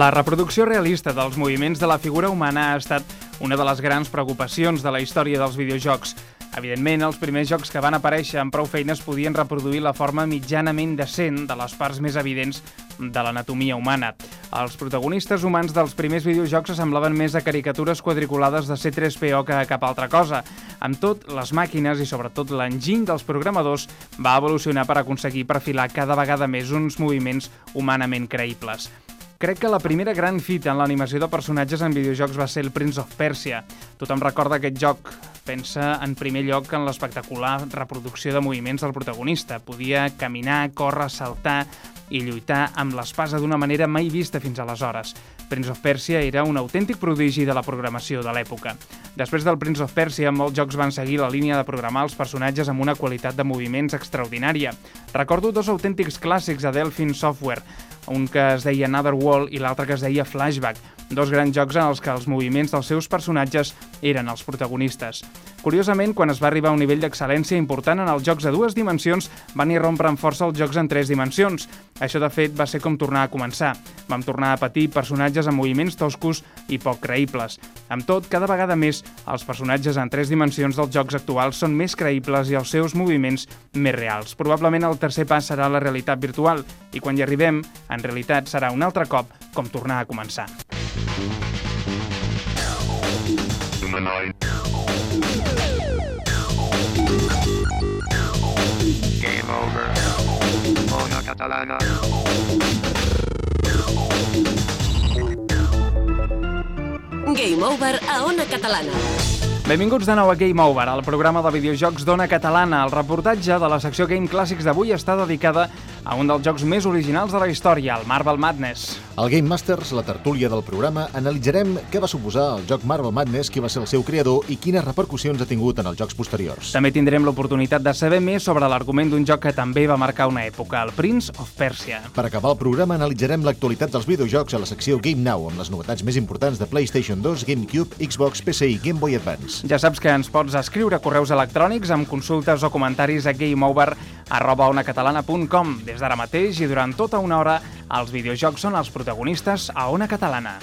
La reproducció realista dels moviments de la figura humana ha estat una de les grans preocupacions de la història dels videojocs. Evidentment, els primers jocs que van aparèixer amb prou feines podien reproduir la forma mitjanament decent de les parts més evidents de l'anatomia humana. Els protagonistes humans dels primers videojocs semblaven més a caricatures quadriculades de C3PO que a cap altra cosa. Amb tot, les màquines i sobretot l'enginy dels programadors va evolucionar per aconseguir perfilar cada vegada més uns moviments humanament creïbles. Crec que la primera gran fita en l'animació de personatges en videojocs va ser el Prince of Persia. Tothom recorda aquest joc. Pensa en primer lloc en l'espectacular reproducció de moviments del protagonista. Podia caminar, córrer, saltar i lluitar amb l'espasa d'una manera mai vista fins aleshores. Prince of Persia era un autèntic prodigi de la programació de l'època. Després del Prince of Persia, molts jocs van seguir la línia de programar els personatges amb una qualitat de moviments extraordinària. Recordo dos autèntics clàssics a Delphin Software, un que es deia Another World i l'altre que es deia Flashback, dos grans jocs en els que els moviments dels seus personatges eren els protagonistes. Curiosament, quan es va arribar a un nivell d'excel·lència important en els jocs de dues dimensions, van irrompre amb força els jocs en tres dimensions. Això, de fet, va ser com tornar a començar. Vam tornar a patir personatges amb moviments toscos i poc creïbles. Amb tot, cada vegada més, els personatges en tres dimensions dels jocs actuals són més creïbles i els seus moviments més reals. Probablement el tercer pas serà la realitat virtual i quan hi arribem, en realitat serà un altre cop com tornar a començar. Game over. Ona catalana. Game Over a Ona Catalana. Benvinguts de nou a Game Over, el programa de videojocs d'Ona Catalana. El reportatge de la secció Game Clàssics d'avui està dedicada a un dels jocs més originals de la història, el Marvel Madness. Al Game Masters, la tertúlia del programa, analitzarem què va suposar el joc Marvel Madness, qui va ser el seu creador i quines repercussions ha tingut en els jocs posteriors. També tindrem l'oportunitat de saber més sobre l'argument d'un joc que també va marcar una època, el Prince of Persia. Per acabar el programa, analitzarem l'actualitat dels videojocs a la secció Game Now, amb les novetats més importants de PlayStation 2, GameCube, Xbox, PC i Game Boy Advance. Ja saps que ens pots escriure correus electrònics amb consultes o comentaris a gameover arroba onacatalana.com. Des d'ara mateix i durant tota una hora, els videojocs són els protagonistes a Ona Catalana.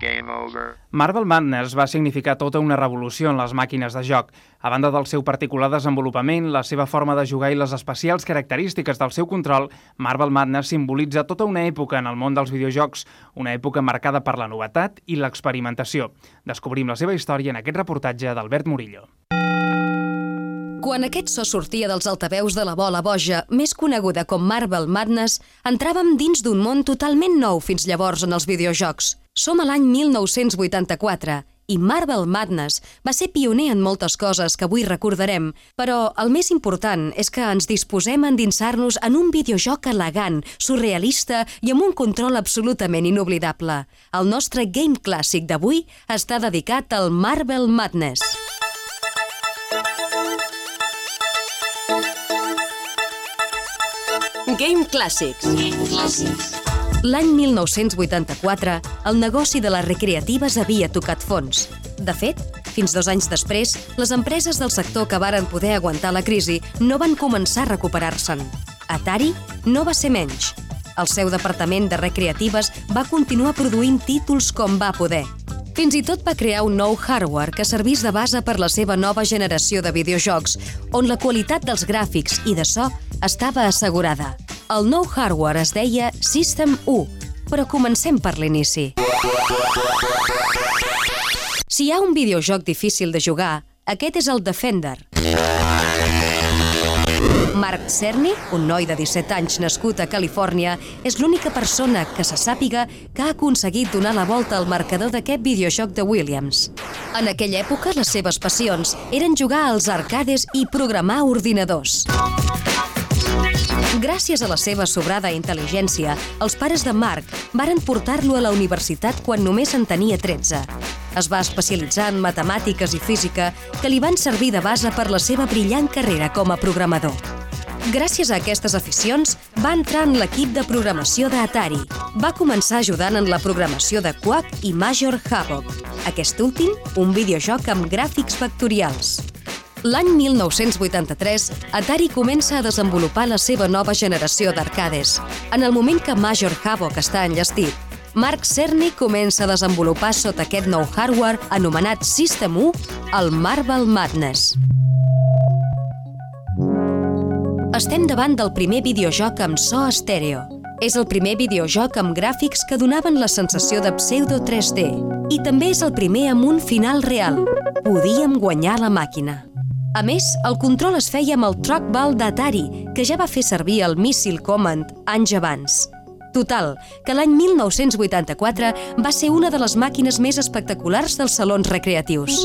Game over. Marvel Madness va significar tota una revolució en les màquines de joc. A banda del seu particular desenvolupament, la seva forma de jugar i les especials característiques del seu control, Marvel Madness simbolitza tota una època en el món dels videojocs, una època marcada per la novetat i l'experimentació. Descobrim la seva història en aquest reportatge d'Albert Murillo. Quan aquest so sortia dels altaveus de la bola boja, més coneguda com Marvel Madness, entràvem dins d'un món totalment nou fins llavors en els videojocs. Som a l'any 1984 i Marvel Madness va ser pioner en moltes coses que avui recordarem, però el més important és que ens disposem a endinsar-nos en un videojoc elegant, surrealista i amb un control absolutament inoblidable. El nostre game clàssic d'avui està dedicat al Marvel Madness. Game Clàssics. L'any 1984, el negoci de les recreatives havia tocat fons. De fet, fins dos anys després, les empreses del sector que varen poder aguantar la crisi no van començar a recuperar-se'n. Atari no va ser menys. El seu departament de recreatives va continuar produint títols com va poder. Fins i tot va crear un nou hardware que servís de base per la seva nova generació de videojocs, on la qualitat dels gràfics i de so estava assegurada. El nou hardware es deia System 1, però comencem per l'inici. Si hi ha un videojoc difícil de jugar, aquest és el Defender. Mark Cerny, un noi de 17 anys nascut a Califòrnia, és l'única persona que se sàpiga que ha aconseguit donar la volta al marcador d'aquest videojoc de Williams. En aquella època, les seves passions eren jugar als arcades i programar ordinadors. Gràcies a la seva sobrada intel·ligència, els pares de Mark varen portar-lo a la universitat quan només en tenia 13. Es va especialitzar en matemàtiques i física que li van servir de base per la seva brillant carrera com a programador. Gràcies a aquestes aficions, va entrar en l'equip de programació d'Atari. Va començar ajudant en la programació de Quack i Major Havoc. Aquest últim, un videojoc amb gràfics vectorials. L'any 1983, Atari comença a desenvolupar la seva nova generació d'arcades. En el moment que Major Havoc està enllestit, Mark Cerny comença a desenvolupar sota aquest nou hardware anomenat System 1 el Marvel Madness. Estem davant del primer videojoc amb so estèreo. És el primer videojoc amb gràfics que donaven la sensació de pseudo 3D. I també és el primer amb un final real. Podíem guanyar la màquina. A més, el control es feia amb el trackball d'Atari, que ja va fer servir el Missile Command anys abans. Total, que l'any 1984 va ser una de les màquines més espectaculars dels salons recreatius.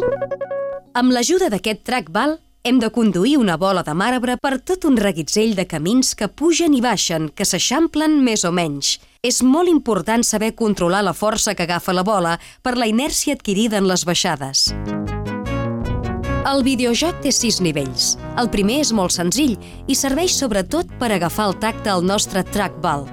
Amb l'ajuda d'aquest trackball, hem de conduir una bola de marbre per tot un reguitzell de camins que pugen i baixen, que s'eixamplen més o menys. És molt important saber controlar la força que agafa la bola per la inèrcia adquirida en les baixades. El videojoc té sis nivells. El primer és molt senzill i serveix sobretot per agafar el tacte al nostre trackball.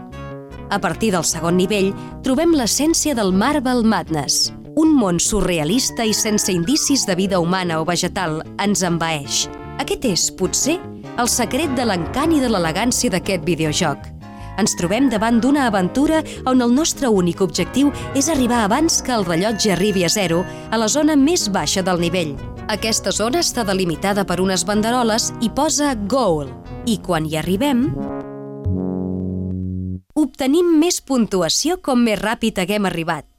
A partir del segon nivell, trobem l'essència del Marvel Madness. Un món surrealista i sense indicis de vida humana o vegetal ens envaeix. Aquest és, potser, el secret de l'encant i de l'elegància d'aquest videojoc. Ens trobem davant d'una aventura on el nostre únic objectiu és arribar abans que el rellotge arribi a zero a la zona més baixa del nivell. Aquesta zona està delimitada per unes banderoles i posa Goal. I quan hi arribem, obtenim més puntuació com més ràpid haguem arribat.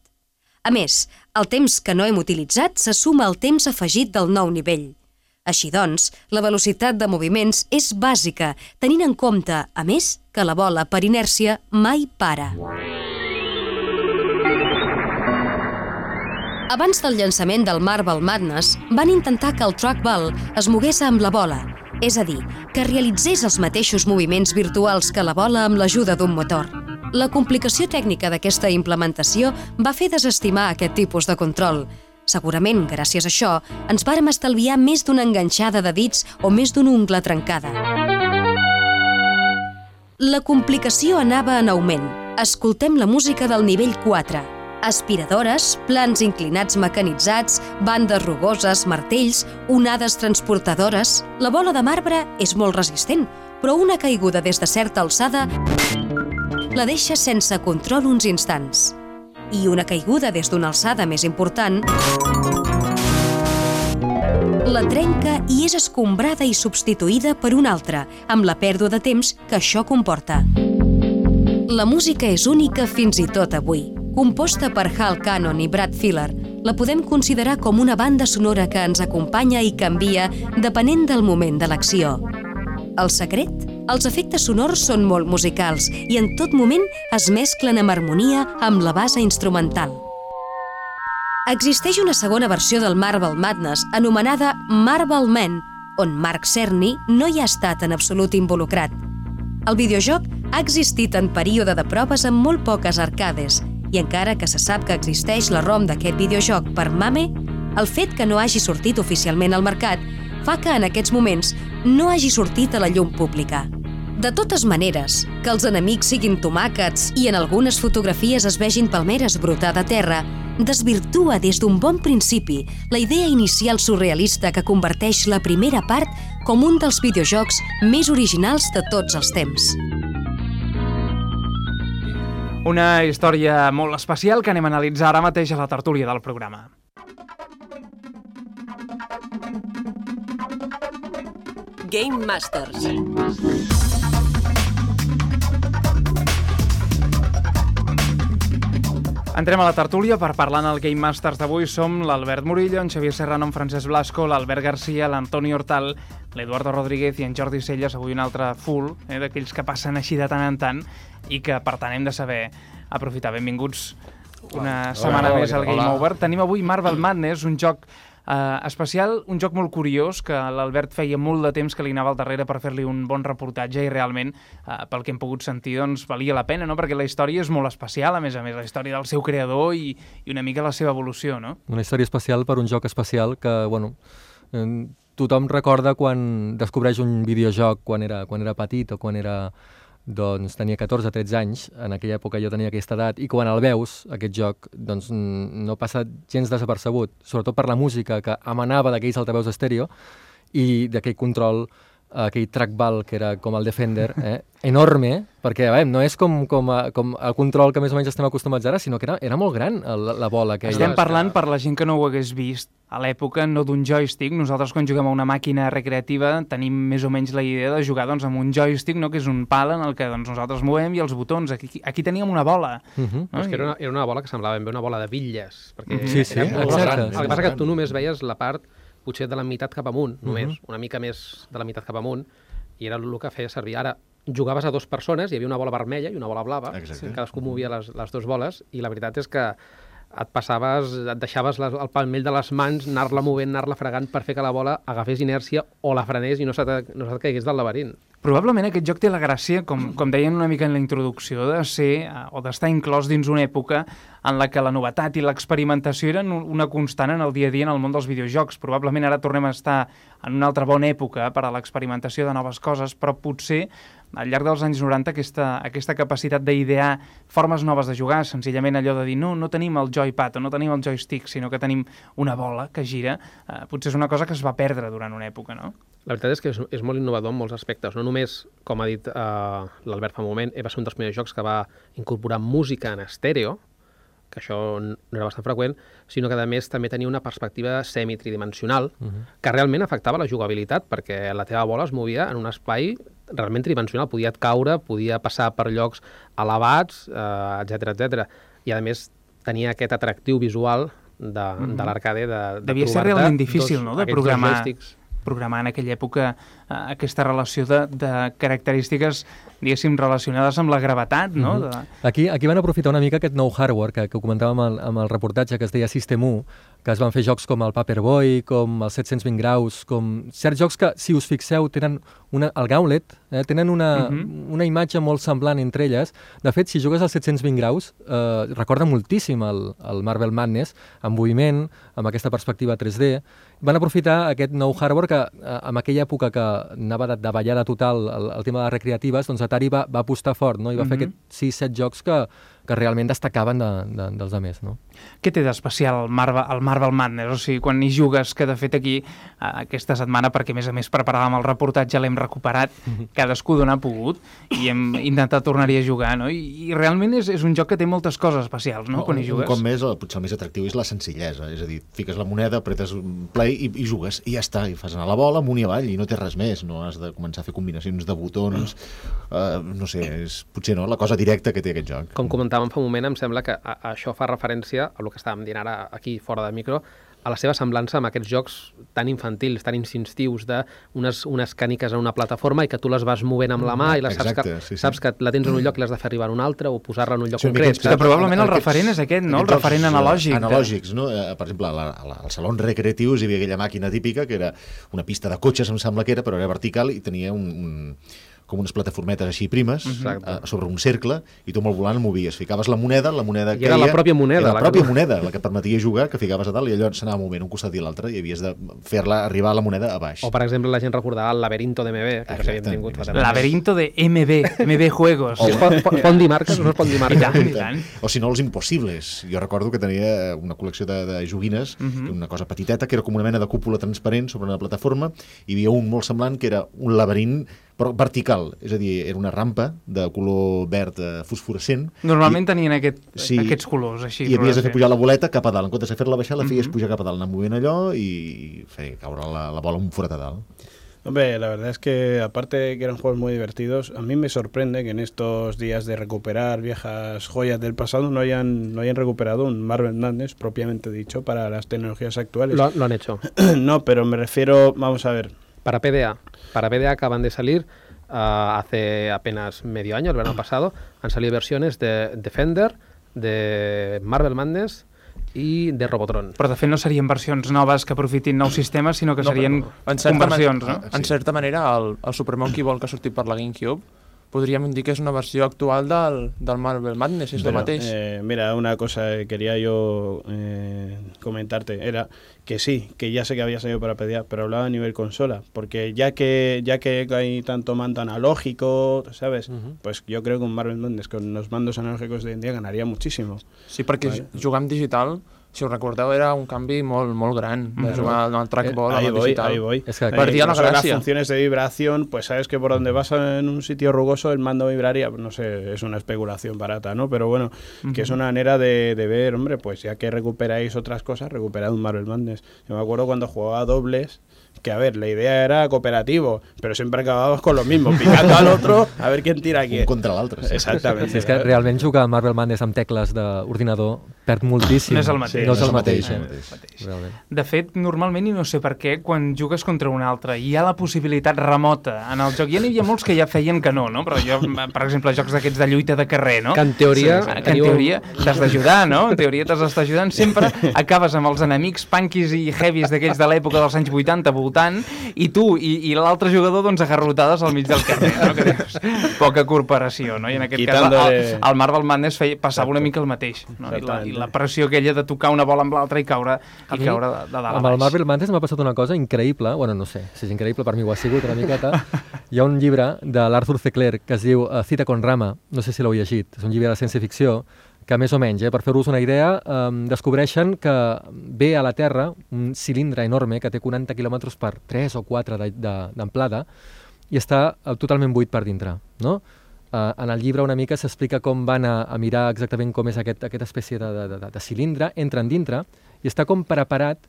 A més, el temps que no hem utilitzat se suma al temps afegit del nou nivell. Així doncs, la velocitat de moviments és bàsica, tenint en compte, a més, que la bola, per inèrcia, mai para. Abans del llançament del Marvel Madness, van intentar que el trackball es mogués amb la bola, és a dir, que realitzés els mateixos moviments virtuals que la bola amb l'ajuda d'un motor. La complicació tècnica d'aquesta implementació va fer desestimar aquest tipus de control. Segurament, gràcies a això, ens vàrem estalviar més d'una enganxada de dits o més d'una ungla trencada. La complicació anava en augment. Escoltem la música del nivell 4. Aspiradores, plans inclinats mecanitzats, bandes rugoses, martells, onades transportadores... La bola de marbre és molt resistent, però una caiguda des de certa alçada la deixa sense control uns instants. I una caiguda des d'una alçada més important la trenca i és escombrada i substituïda per una altra, amb la pèrdua de temps que això comporta. La música és única fins i tot avui. Composta per Hal Cannon i Brad Filler, la podem considerar com una banda sonora que ens acompanya i canvia depenent del moment de l'acció. El secret? Els efectes sonors són molt musicals i en tot moment es mesclen amb harmonia amb la base instrumental. Existeix una segona versió del Marvel Madness anomenada Marvel Man, on Mark Cerny no hi ha estat en absolut involucrat. El videojoc ha existit en període de proves amb molt poques arcades i encara que se sap que existeix la ROM d'aquest videojoc per MAME, el fet que no hagi sortit oficialment al mercat fa que en aquests moments no hagi sortit a la llum pública. De totes maneres, que els enemics siguin tomàquets i en algunes fotografies es vegin palmeres brotar de terra, desvirtua des d'un bon principi la idea inicial surrealista que converteix la primera part com un dels videojocs més originals de tots els temps. Una història molt especial que anem a analitzar ara mateix a la tertúlia del programa. Game Masters. Entrem a la tertúlia per parlar en el Game Masters d'avui. Som l'Albert Murillo, en Xavier Serrano, en Francesc Blasco, l'Albert Garcia, l'Antoni Hortal, l'Eduardo Rodríguez i en Jordi Celles. Avui un altre full, eh, d'aquells que passen així de tant en tant i que, per tant, hem de saber aprofitar. Benvinguts una setmana Hola, més al Game hola. Over. Tenim avui Marvel Madness, un joc Uh, especial, un joc molt curiós que l'Albert feia molt de temps que li anava al darrere per fer-li un bon reportatge i realment, uh, pel que hem pogut sentir, doncs valia la pena, no? perquè la història és molt especial, a més a més, la història del seu creador i, i una mica la seva evolució, no? Una història especial per un joc especial que, bueno, eh, tothom recorda quan descobreix un videojoc quan era, quan era petit o quan era doncs tenia 14-13 anys, en aquella època jo tenia aquesta edat, i quan el veus, aquest joc, doncs no passa gens desapercebut, sobretot per la música que emanava d'aquells altaveus estèreo i d'aquell control aquell trackball que era com el Defender, eh? enorme, perquè veure, no és com, com, a, com el control que més o menys estem acostumats ara, sinó que era, era molt gran la, la bola. Aquella. Estem parlant, per la gent que no ho hagués vist, a l'època no d'un joystick. Nosaltres quan juguem a una màquina recreativa tenim més o menys la idea de jugar doncs, amb un joystick, no? que és un pal en el que doncs, nosaltres movem i els botons. Aquí, aquí teníem una bola. Uh -huh. No? És que era una, era una bola que semblava ben bé una bola de bitlles. Perquè Mhm. Sí, sí, era molt exacte. gran. El que passa que tu només veies la part potser de la meitat cap amunt, només, Mhm. una mica més de la meitat cap amunt, i era el que feia servir. Ara, jugaves a dues persones, hi havia una bola vermella i una bola blava, Exacte. cadascú movia les, les dues boles, i la veritat és que et passaves, et deixaves les, el palmell de les mans, anar-la movent, anar-la fregant per fer que la bola agafés inèrcia o la frenés i no se, te- no se caigués del laberint. Probablement aquest joc té la gràcia, com, com deien una mica en la introducció, de ser eh, o d'estar inclòs dins una època en la que la novetat i l'experimentació eren un- una constant en el dia a dia en el món dels videojocs. Probablement ara tornem a estar en una altra bona època per a l'experimentació de noves coses, però potser al llarg dels anys 90 aquesta, aquesta capacitat d'idear formes noves de jugar, senzillament allò de dir no, no tenim el joypad o no tenim el joystick, sinó que tenim una bola que gira, eh, potser és una cosa que es va perdre durant una època, no? La veritat és que és, és molt innovador en molts aspectes. No només, com ha dit uh, l'Albert fa un moment, eh, va ser un dels primers jocs que va incorporar música en estèreo, que això no era bastant freqüent, sinó que a més també tenia una perspectiva semi-tridimensional uh -huh. que realment afectava la jugabilitat perquè la teva bola es movia en un espai realment tridimensional, podia caure, podia passar per llocs elevats, eh, etc etc. I a més tenia aquest atractiu visual de, uh -huh. de l'arcade de, de Devia ser realment difícil, no?, de programar, joysticks. Programar en aquella època aquesta relació de, de característiques, diguéssim, relacionades amb la gravetat, no? Mhm. de... Aquí, aquí van aprofitar una mica aquest nou hardware que, que comentàvem amb el, amb el reportatge que es deia System 1, que es van fer jocs com el Paperboy, com el 720 graus, com certs jocs que, si us fixeu, tenen una, el Gauntlet, eh, tenen una, Mhm. una imatge molt semblant entre elles. De fet, si jugues al 720 graus, eh, recorda moltíssim el, el Marvel Madness, en moviment, amb aquesta perspectiva 3D. Van aprofitar aquest nou hardware que, eh, en aquella època que anava de, de ballada total el, el tema de les recreatives, doncs Atari va, va apostar fort no? i va fer Mhm. aquests 6-7 jocs que, que realment destacaven de, de, dels altres. No? Què té d'especial el Marvel, el Marvel Madness? O sigui, quan hi jugues, que de fet aquí, eh, aquesta setmana, perquè a més a més preparàvem el reportatge, l'hem recuperat, cadascú d'on ha pogut, i hem intentat tornar-hi a jugar, no? I, i realment és, és un joc que té moltes coses especials, no?, quan hi Un jugues. cop més, el, potser el més atractiu és la senzillesa, és a dir, fiques la moneda, apretes un play i, i jugues, i ja està, i fas anar la bola amunt i avall, i no té res més, no has de començar a fer combinacions de botons, uh, no sé, és potser no, la cosa directa que té aquest joc. Com comentàvem fa un moment, em sembla que a, a això fa referència el que estàvem dient ara aquí fora de micro, a la seva semblança amb aquests jocs tan infantils, tan instintius, de unes, unes càniques en una plataforma i que tu les vas movent amb la mà i les saps, Exacte, que, sí, sí. saps que la tens en un lloc i l'has de fer arribar en un altre o posar-la en un lloc Sí, concret. Que probablement el aquests- referent és aquest, no? El referent eh, analògic de- Analògics, no? Eh, Per exemple, a la, a la, als salons recreatius hi havia aquella màquina típica que era una pista de cotxes, em sembla que era, però era vertical i tenia un, un com unes plataformetes així primes Exacte. eh, sobre un cercle i tu amb el volant movies. Ficaves la moneda, la moneda I era la pròpia moneda, Era la la que pròpia tu- moneda, la que permetia jugar, que ficaves a dalt i allò s'anava movent un costat i l'altre i havies de fer-la arribar la moneda a baix. O, per exemple, la gent recordarà el laberinto d'MB, que Exacte. Exacte. s'havien tingut fa temps. Laberinto de MB, MB Juegos. O, pot, pot dir marques o no es pot dir I marques? tant, i tant. O si no, els impossibles. Jo recordo que tenia una col·lecció de, de joguines, uh Mhm. -huh. una cosa petiteta, que era com una mena de cúpula transparent sobre una plataforma, i hi havia un molt semblant que era un laberint però vertical, és a dir, era una rampa de color verd eh, fosforescent. Normalment tenien aquest, Sí. aquests colors, així. I havies de fer pujar la boleta cap a dalt. En comptes de fer-la baixar, la feies Mhm. pujar cap a dalt, anar movent allò i fer caure la, la bola un forat a dalt. Hombre, la verdad es que aparte de que eran juegos muy divertidos, a mí me sorprende que en estos días de recuperar viejas joyas del pasado no hayan, no hayan recuperado un Marvel Madness propiamente dicho para las tecnologías actuales. Lo, lo han hecho. no, pero me refiero, vamos a ver, Para PDA. Para PDA acaban de salir ah, hace apenas medio año, el verano pasado, han salido versiones de Defender, de Marvel Madness i de Robotron. Però de fet no serien versions noves que aprofitin nous sistemes, sinó que No, serien certa conversions, no? En certa manera, el, el Super Monkey Ball que ha sortit per la GameCube podríem dir que és una versió actual del, del Marvel Madness, és el Pero, mateix. eh, mira, una cosa que quería yo eh, comentarte era que sí, que ya sé que había salido para pedir, pero hablaba a nivel consola, porque ya que ya que hay tanto mando analógico, ¿sabes? Pues yo creo que un Marvel Madness con los mandos analógicos de hoy en día ganaría muchísimo. Sí, perquè Vale. vale. jugar amb digital, si us recordeu, era un canvi molt, molt gran de jugar amb el trackball, ahí voy, digital. ahí voy. Es que Eh, perdía la incluso las gracia. funciones de vibración, pues sabes que por donde vas en un sitio rugoso el mando vibraría, no sé, es una especulación barata, ¿no? Pero bueno, que es una manera de, de ver, hombre, pues ya que recuperáis otras cosas, recuperad un Marvel Madness. Yo me acuerdo cuando jugaba dobles, que a ver, la idea era cooperativo, pero siempre acababas con lo mismo, picando al otro a ver quién tira a quién. Un contra l'altre. Sí. Exactamente. Sí, és que realment jugar a Marvel Madness amb tecles d'ordinador perd moltíssim. No és el mateix. No és el No és el mateix, eh? no el mateix. Realment. De fet, normalment, i no sé per què, quan jugues contra un altre i hi ha la possibilitat remota en el joc, ja n'hi havia molts que ja feien que no, no? Però jo, per exemple, jocs d'aquests de lluita de carrer, no? Que en teoria Sí, que en teoria t'has d'ajudar, no? En teoria t'has d'estar ajudant. Sempre acabes amb els enemics punkis i heavies d'aquells de l'època dels anys 80 voltant i tu i, i l'altre jugador doncs agarrotades al mig del carrer, no? Que dius, poca corporació, no? I en aquest Quitándole- cas el, el Marvel Madness feia, passava una mica el mateix, no? I la, I la pressió aquella de tocar una bola amb l'altra i caure, i mi, caure de, de dalt a Amb el baix. Marvel Madness m'ha passat una cosa increïble, bueno, no sé, si és increïble, per mi ho ha sigut una miqueta. Hi ha un llibre de l'Arthur C. Clarke que es diu eh, Cita con Rama, no sé si l'heu llegit, és un llibre de ciència-ficció, que més o menys, eh, per fer-vos una idea, eh, descobreixen que ve a la Terra un cilindre enorme que té 40 km per 3 o 4 de- de- d'amplada i està eh, totalment buit per dintre, no? Uh, en el llibre una mica s'explica com van a, a mirar exactament com és aquest, aquesta espècie de, de, de, de cilindre, entren dintre i està com preparat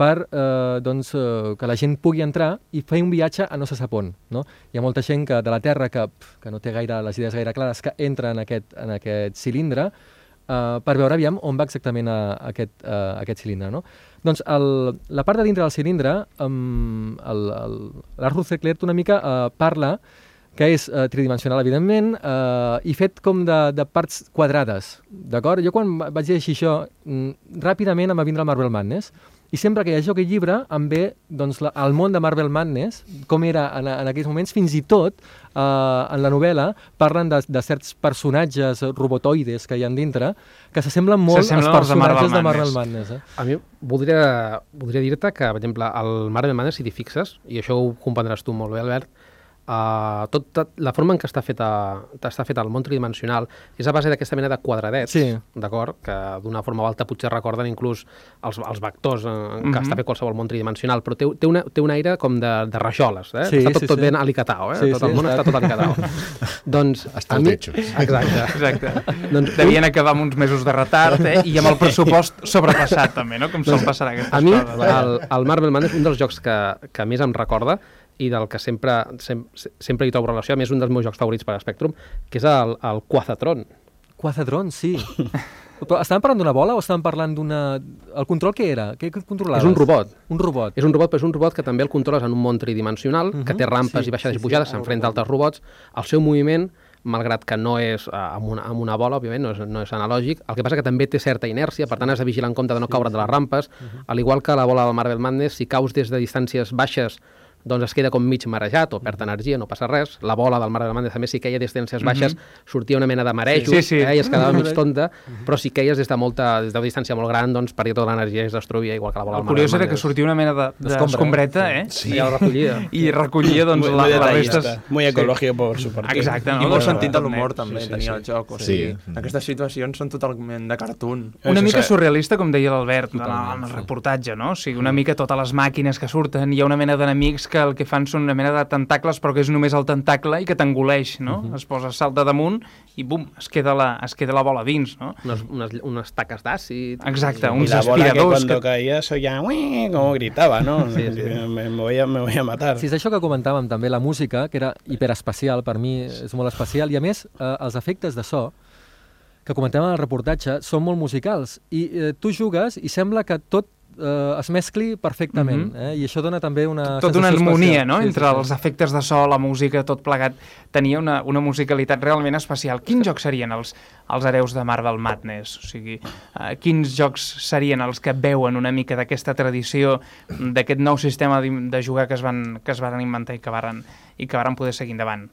per eh, doncs, eh, que la gent pugui entrar i fer un viatge a no se sap on. No? Hi ha molta gent que, de la Terra que, que no té gaire les idees gaire clares que entra en aquest, en aquest cilindre eh, per veure aviam on va exactament a, a aquest, eh, aquest cilindre. No? Doncs el, la part de dintre del cilindre, l'Arthur C. Clarke una mica eh, parla que és eh, tridimensional, evidentment, eh, i fet com de, de parts quadrades, d'acord? Jo quan va- vaig llegir això, mm, ràpidament em va vindre el Marvel Madness, i sempre que llegeixo aquest llibre em ve doncs, la, el món de Marvel Madness, com era en, en aquells moments, fins i tot eh, en la novel·la parlen de, de certs personatges robotoides que hi ha dintre, que s'assemblen molt als als de Marvel personatges de Marvel Madness. Madness. eh? A mi voldria, voldria dir-te que, per exemple, el Marvel Madness, si t'hi fixes, i això ho comprendràs tu molt bé, Albert, uh, tot, tot, la forma en què està feta, està feta el món tridimensional és a base d'aquesta mena de quadradets, Sí. d'acord? Que d'una forma o altra potser recorden inclús els, els vectors en, en què Mhm. està fet qualsevol món tridimensional, però té, té, una, té un aire com de, de rajoles, eh? Sí, està tot, sí, tot sí. ben alicatao, eh? Sí, tot sí, el món està- està tot alicatao. doncs, a el mi... techo. Exacte. Exacte. Doncs Devien acabar amb uns mesos de retard eh? i amb el pressupost sobrepassat també, no? Com sol passar aquestes A mi, coses. el, el Marvel Man és un dels jocs que, que més em recorda i del que sempre, sem, sempre hi trobo relació, a més un dels meus jocs favorits per a Spectrum, que és el, el Quazatron. Quazatron, sí. Però estàvem parlant d'una bola o estàvem parlant d'una... El control què era? Què controlaves? És un robot. Un robot. És un robot, però és un robot que també el controles en un món tridimensional, que té rampes Sí, i baixades sí, i pujades, sí, s'enfrenta a altres robots. El seu moviment, malgrat que no és eh, amb, una, amb una bola, òbviament, no és, no és analògic, el que passa que també té certa inèrcia, per tant has de vigilar en compte de no caure de les rampes, al igual que la bola del Marvel Madness, si caus des de distàncies baixes doncs es queda com mig marejat o perd energia, no passa res. La bola del Marvel Madness també si queia des de distàncies baixes sortia una mena de marejos Sí, sí. Eh, i es quedava mig tonta, però si queies des de molta des de distància molt gran, doncs perdia tota l'energia i es destruïa igual que la bola El del Marvel curiós era que sortia una mena de- D'escombra, d'escombreta, eh? Sí. Ja el recollia. I recollia, doncs, muy, la, detallista, restes... muy ecológico por su parte. Exacte, no? I molt sentit de l'humor també sí, tenia sí. el joc. O Sí. sigui, Aquestes situacions són totalment de cartoon. Una mica surrealista, com deia l'Albert, en, el- Totalment, en el sí. reportatge, no? O sigui, una mica totes les màquines que surten, hi ha una mena d'enemics que el que fan són una mena de tentacles, però que és només el tentacle i que t'engoleix, no? Es posa, salta damunt i bum, es queda la, es queda la bola dins, no? Unes, unes, unes taques d'àcid. Exacte, i- uns Y la bola que aspiradors cuando que- caía se oía "Ué", como gritaba, ¿no? Sí, sí. Me, me voy a, me voy a matar. Sí, és això que comentàvem també, la música, que era hiperespecial, per mi és molt especial, i a més, eh, els efectes de so, que comentem en el reportatge, són molt musicals, i eh, tu jugues i sembla que tot eh, es mescli perfectament, Mhm. eh? i això dona també una Tot una harmonia, especial. no? Sí, Entre sí, sí. els efectes de so, la música, tot plegat, tenia una, una musicalitat realment especial. Quins jocs serien els, els hereus de Marvel Madness? O sigui, uh, quins jocs serien els que veuen una mica d'aquesta tradició, d'aquest nou sistema d'im- de jugar que es, van, que es van inventar i que varen, i que varen poder seguir endavant?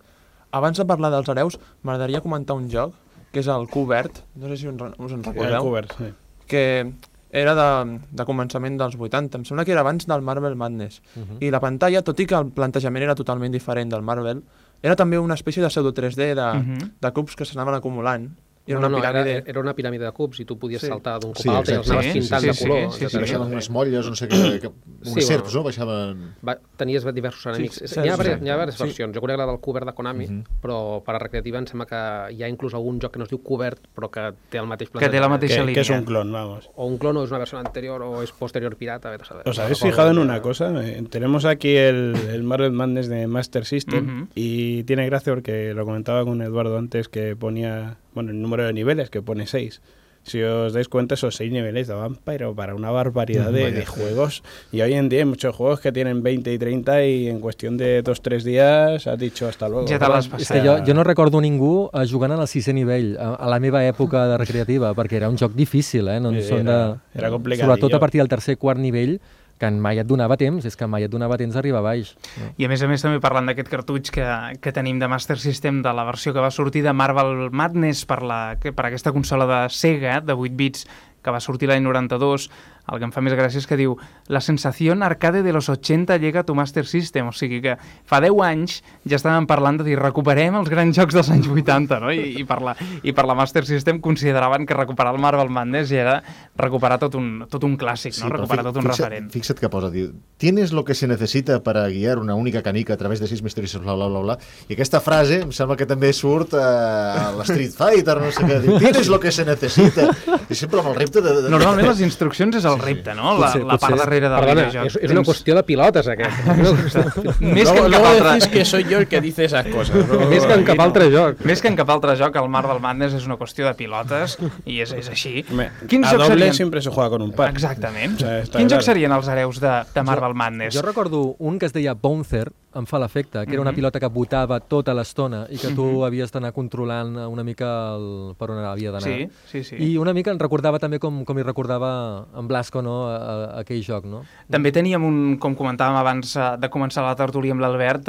abans de parlar dels hereus, m'agradaria comentar un joc, que és el Cobert, no sé si us, en- recordeu, Cobert, sí. que era de, de començament dels 80, em sembla que era abans del Marvel Madness. Mhm. I la pantalla, tot i que el plantejament era totalment diferent del Marvel, era també una espècie de pseudo 3D de, Mhm. de cubs que s'anaven acumulant. Era No, una no, piràmide... era, era una piràmide de cubs i tu podies Sí. saltar d'un cub Sí, a l'altre i els anaves Sí, pintant sí, de sí, color. sí, de sí, tal Baixaven unes molles, no sé què, que, Sí, unes serps, bueno. no? Baixaven... Va, tenies diversos enemics. Sí, Sí, sí, n'hi ha, sí, diverses- sí. n'hi ha diverses Sí. versions. Jo conec la del Cobert de Konami, Mhm. però per a recreativa em sembla que hi ha inclús algun joc que no es diu Cobert, però que té el mateix Que té la plantejament. mateixa Que, línia. que es un clon, vamos. O un clon o es una versión anterior o es posterior pirata, a saber. ¿Os No habéis fijado en una cosa? Eh, tenemos aquí el, el Marvel Madness de Master System Ujú. y tiene gracia porque lo comentaba con Eduardo antes que ponía, bueno, el número de niveles, que pone 6. Si os dais cuenta, esos seis niveles daban pero para una barbaridad de, de juegos. Y hoy en día hay muchos juegos que tienen 20 y 30 y en cuestión de dos tres días has dicho hasta luego. Ja te l'has És passat. que jo, jo no recordo ningú eh, jugant en el sisè nivell a, a la meva època de recreativa, perquè era un joc difícil, eh? No era- de, era complicadillo. Sobretot a partir del tercer quart nivell, que mai et donava temps, és que mai et donava temps d'arribar baix. I a més a més també parlant d'aquest cartutx que, que tenim de Master System de la versió que va sortir de Marvel Madness per, la, per aquesta consola de Sega de 8 bits que va sortir l'any 92, el que em fa més gràcia és que diu la sensació arcade de los 80 llega a tu Master System, o sigui que fa 10 anys ja estàvem parlant de dir recuperem els grans jocs dels anys 80, no? I, i, per, la, i per la Master System consideraven que recuperar el Marvel Madness ja era recuperar tot un, tot un clàssic, no? però recuperar tot un fixa't, referent. Fixa't que posa, diu, tienes lo que se necesita para guiar una única canica a través de sis misteriosos, bla, bla, bla, bla. I aquesta frase em sembla que també surt eh, a l'Street Fighter, no sé què, diu, tienes lo que se necesita. I sempre amb el repte de... de Normalment les instruccions és el repte, no? La, Potser- la part potser- darrere del Perdona, videojoc. és, és una qüestió de pilotes, aquest. Més que en cap altre... decís que soy yo el que dice esas cosas. ¿no? Més que en cap altre joc. Més que en cap altre joc, el Marvel Madness és una qüestió de pilotes i és, és així. Me- Quins a jocs doble serien? siempre se juega con un par. Exactament. O sea, està Quins jocs serien els hereus de, de Marvel Madness? Jo recordo un que es deia Bouncer, em fa l'efecte, que era una Mhm. pilota que botava tota l'estona i que tu havies d'anar controlant una mica el, per on havia d'anar. Sí, sí, sí. I una mica em recordava també com, com hi recordava en Blasco, no?, a, a, aquell joc, no? També teníem un, com comentàvem abans eh, de començar la tertúlia amb l'Albert,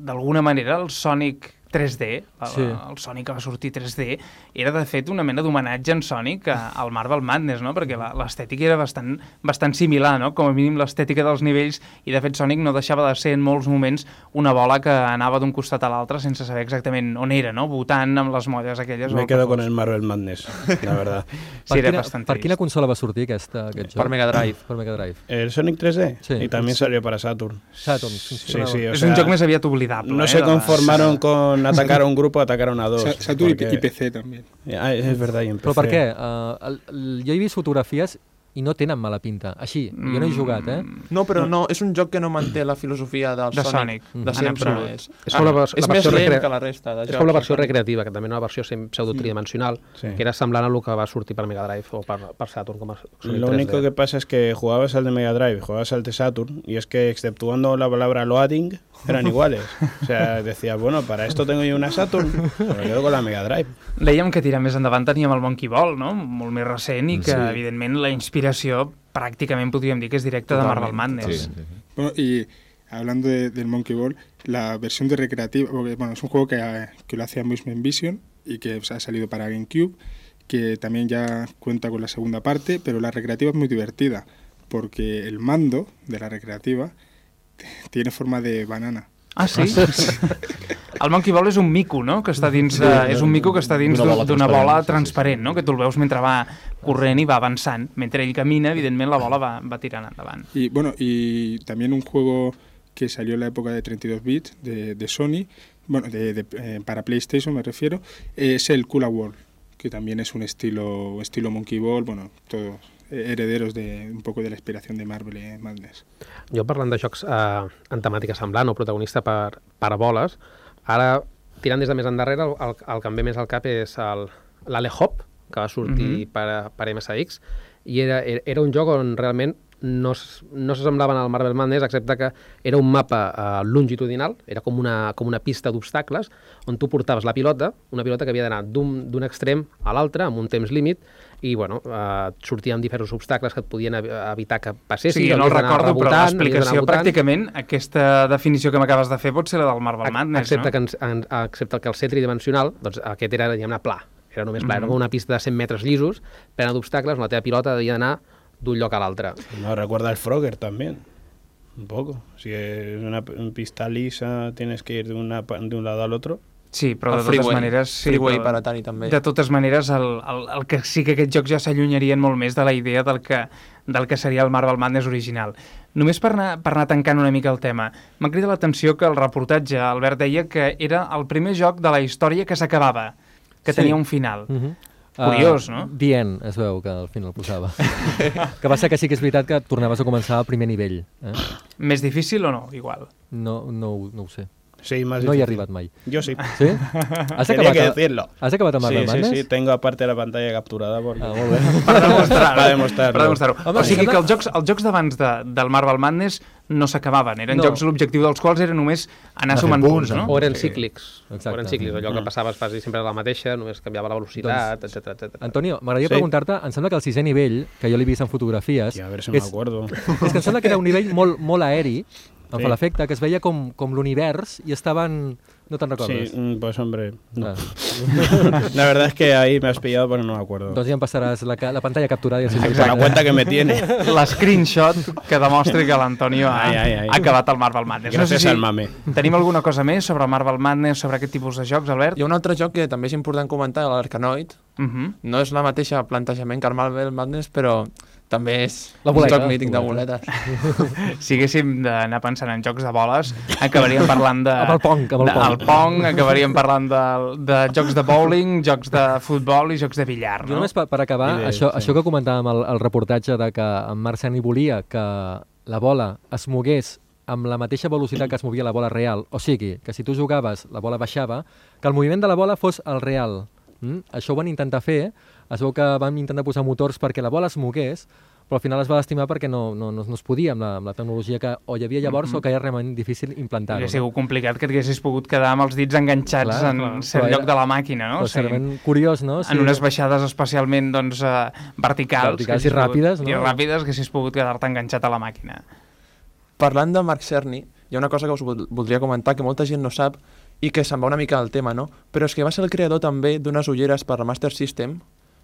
d'alguna manera el Sonic 3D, el, Sí. el Sonic que va sortir 3D, era de fet una mena d'homenatge en Sonic a- al Marvel Madness, no? perquè la- l'estètica era bastant, bastant similar, no? com a mínim l'estètica dels nivells, i de fet Sonic no deixava de ser en molts moments una bola que anava d'un costat a l'altre sense saber exactament on era, no? votant amb les molles aquelles. o Me quedo con el Marvel Madness, la verdad. Sí, era quina, bastant per quina consola va sortir aquesta, aquest joc? Per Mega Drive. Per Mega Drive. El Sonic 3D Sí. y también salió para Saturn. Saturn. Sí, sonava. sí, o És sea, un joc més aviat oblidable. No eh, se de conformaron con atacar a un grupo, atacar a una dos. Sa- Saturn y, porque- y PC también. Ah, es verdad, y en Però per PC. què? Uh, el, el, jo he vist fotografies i no tenen mala pinta. Així, jo no he jugat, eh? No, però no, és un joc que no manté la filosofia del De Sonic. Sonic. Mm. De En sempre. absolut. És, És com la, vers- és la més lent recre- que la resta de És jocs. com la versió recreativa, que també era una versió sem- pseudo-tridimensional, Sí. que era semblant a el que va sortir per Mega Drive o per, per Saturn com a Sonic Lo 3D. único que pasa es que jugabas al de Mega Drive, jugabas al de Saturn, y es que exceptuando la palabra loading, eran iguales. O sea, decías, bueno, para esto tengo yo una Saturn, pero quedo con la Mega Drive. Dèiem que tirant més endavant teníem el Monkey Ball, no? molt més recent, i que, Sí. evidentment, la inspiració pràcticament podríem dir que és directa de Marvel Madness. Sí, sí, sí. Bueno, y hablando de- del Monkey Ball, la versión de recreativa, porque, bueno, es un juego que, que lo hace Amusement Vision y que pues, ha salido para GameCube, que también ya cuenta con la segunda parte, pero la recreativa es muy divertida, porque el mando de la recreativa tiene forma de banana. Ah, sí? el Monkey Ball és un mico, no? Que està dins de, és un mico que està dins D'una bola transparent, sí, sí, transparent, no? Que tu el veus mentre va corrent i va avançant. Mentre ell camina, evidentment, la bola va, va tirant endavant. Y bueno, y también un juego que salió en la época de 32 bits de, de Sony, bueno, de, de, eh, para PlayStation me refiero, es el Kula World, que también es un estilo, estilo Monkey Ball, bueno, todos herederos de un poco de la inspiración de Marvel y Madness. Jo parlant de jocs eh, en temàtica semblant o protagonista per, per boles, ara, tirant des de més endarrere, el, el, el que em ve més al cap és l'Ale Hop, que va sortir Mhm. per, per MSX, i era, era era un joc on realment no, no s'assemblaven al Marvel Madness, excepte que era un mapa eh, longitudinal, era com una, com una pista d'obstacles, on tu portaves la pilota, una pilota que havia d'anar d'un extrem a l'altre, amb un temps límit, i bueno, eh, sortien diversos obstacles que et podien ev- evitar que sigui, jo no el recordo, però rebotant, d'anar l'explicació pràcticament, aquesta definició que m'acabes de fer pot ser la del Marvel Madness, excepte no? que, ens, en, excepte que el C tridimensional, doncs aquest era, diguem-ne, pla. Era només pla, Mhm. era com una pista de 100 metres llisos, plena d'obstacles, on la teva pilota havia d'anar d'un lloc a l'altre. No, recuerda el Frogger también. Un poco. Si es una pista lisa, tienes que ir de, una, pa- de un lado al otro. Sí, però El de totes Freeway. maneres... Sí, Freeway però per Atari també. De totes maneres, el, el, el que sí que aquests jocs ja s'allunyarien molt més de la idea del que, del que seria el Marvel Madness original. Només per anar, per anar tancant una mica el tema, m'ha cridat l'atenció que el reportatge, Albert deia que era el primer joc de la història que s'acabava, que Sí. tenia un final. Uh -huh. Curiós, no? The End, es veu que al final posava. que va ser que sí que és veritat que tornaves a començar al primer nivell. Eh? Més difícil o no? Igual. No, no, no ho sé. Sí, más No hi he difícil. arribat mai. Yo sí. Sí? Has Tenía acabat que decirlo. Has acabat el Sí, Marvel sí, Madness? sí, tengo aparte la pantalla capturada porque... Ah, molt bé. Per demostrar-ho. Per demostrar-ho. Per demostrar Home, o sigui que els jocs, els jocs d'abans de, del Marvel Madness no s'acabaven. Eren No. jocs l'objectiu dels quals era només anar sumant punts, no? O eren Sí. cíclics. Exacte. O eren cíclics, allò que passaves quasi sempre era la mateixa, només canviava la velocitat, etc etc. Antonio, m'agradaria Sí. preguntar-te, em sembla que el sisè nivell, que jo l'he vist en fotografies... Tío, a ver si és, me acuerdo. és que em sembla que era un nivell molt, molt aeri, em Sí. fa l'efecte, que es veia com, com l'univers i estaven... No te'n recordes? Sí, mm, pues hombre, no. Ah. La verdad es que ahí me has pillado, pero no me acuerdo. Doncs ja em passaràs la, la pantalla capturada i així Con la cuenta que me tiene. L'escreenshot que demostri que l'Antonio ha, Ai, ai, ai. ha acabat el Marvel Madness. Gràcies al mame. Tenim alguna cosa més sobre el Marvel Madness, sobre aquest tipus de jocs, Albert? Hi ha un altre joc que també és important comentar, l'Arcanoid. Uh -huh. No és la mateixa plantejament que el Marvel Madness, però també és La un boleta, joc mític de boletes. Si haguéssim d'anar pensant en jocs de boles, acabaríem parlant de... Amb el Pong, amb el de, Pong. el Pong, acabaríem parlant de, de jocs de bowling, jocs de futbol i jocs de billar, Jo no? només per, per acabar, Idees, això, sí. això que comentàvem al, al reportatge de que en Marc Cerny volia que la bola es mogués amb la mateixa velocitat que es movia la bola real, o sigui, que si tu jugaves la bola baixava, que el moviment de la bola fos el real. Mm? Això ho van intentar fer, es veu que van intentar posar motors perquè la bola es mogués, però al final es va estimar perquè no, no, no, no es podia amb la, amb la tecnologia que o hi havia llavors Mhm. o que era realment difícil implantar-ho. Hauria sigut complicat que et haguessis pogut quedar amb els dits enganxats Clar, en clar. cert lloc era- de la màquina, no? Però és realment curiós, no? en unes baixades especialment doncs, eh, verticals, Verticals i ràpides, pogut, no? I ràpides, que haguessis pogut quedar-te enganxat a la màquina. Parlant de Marc Cerny, hi ha una cosa que us vol- voldria comentar que molta gent no sap i que se'n va una mica del tema, no? Però és que va ser el creador també d'unes ulleres per la Master System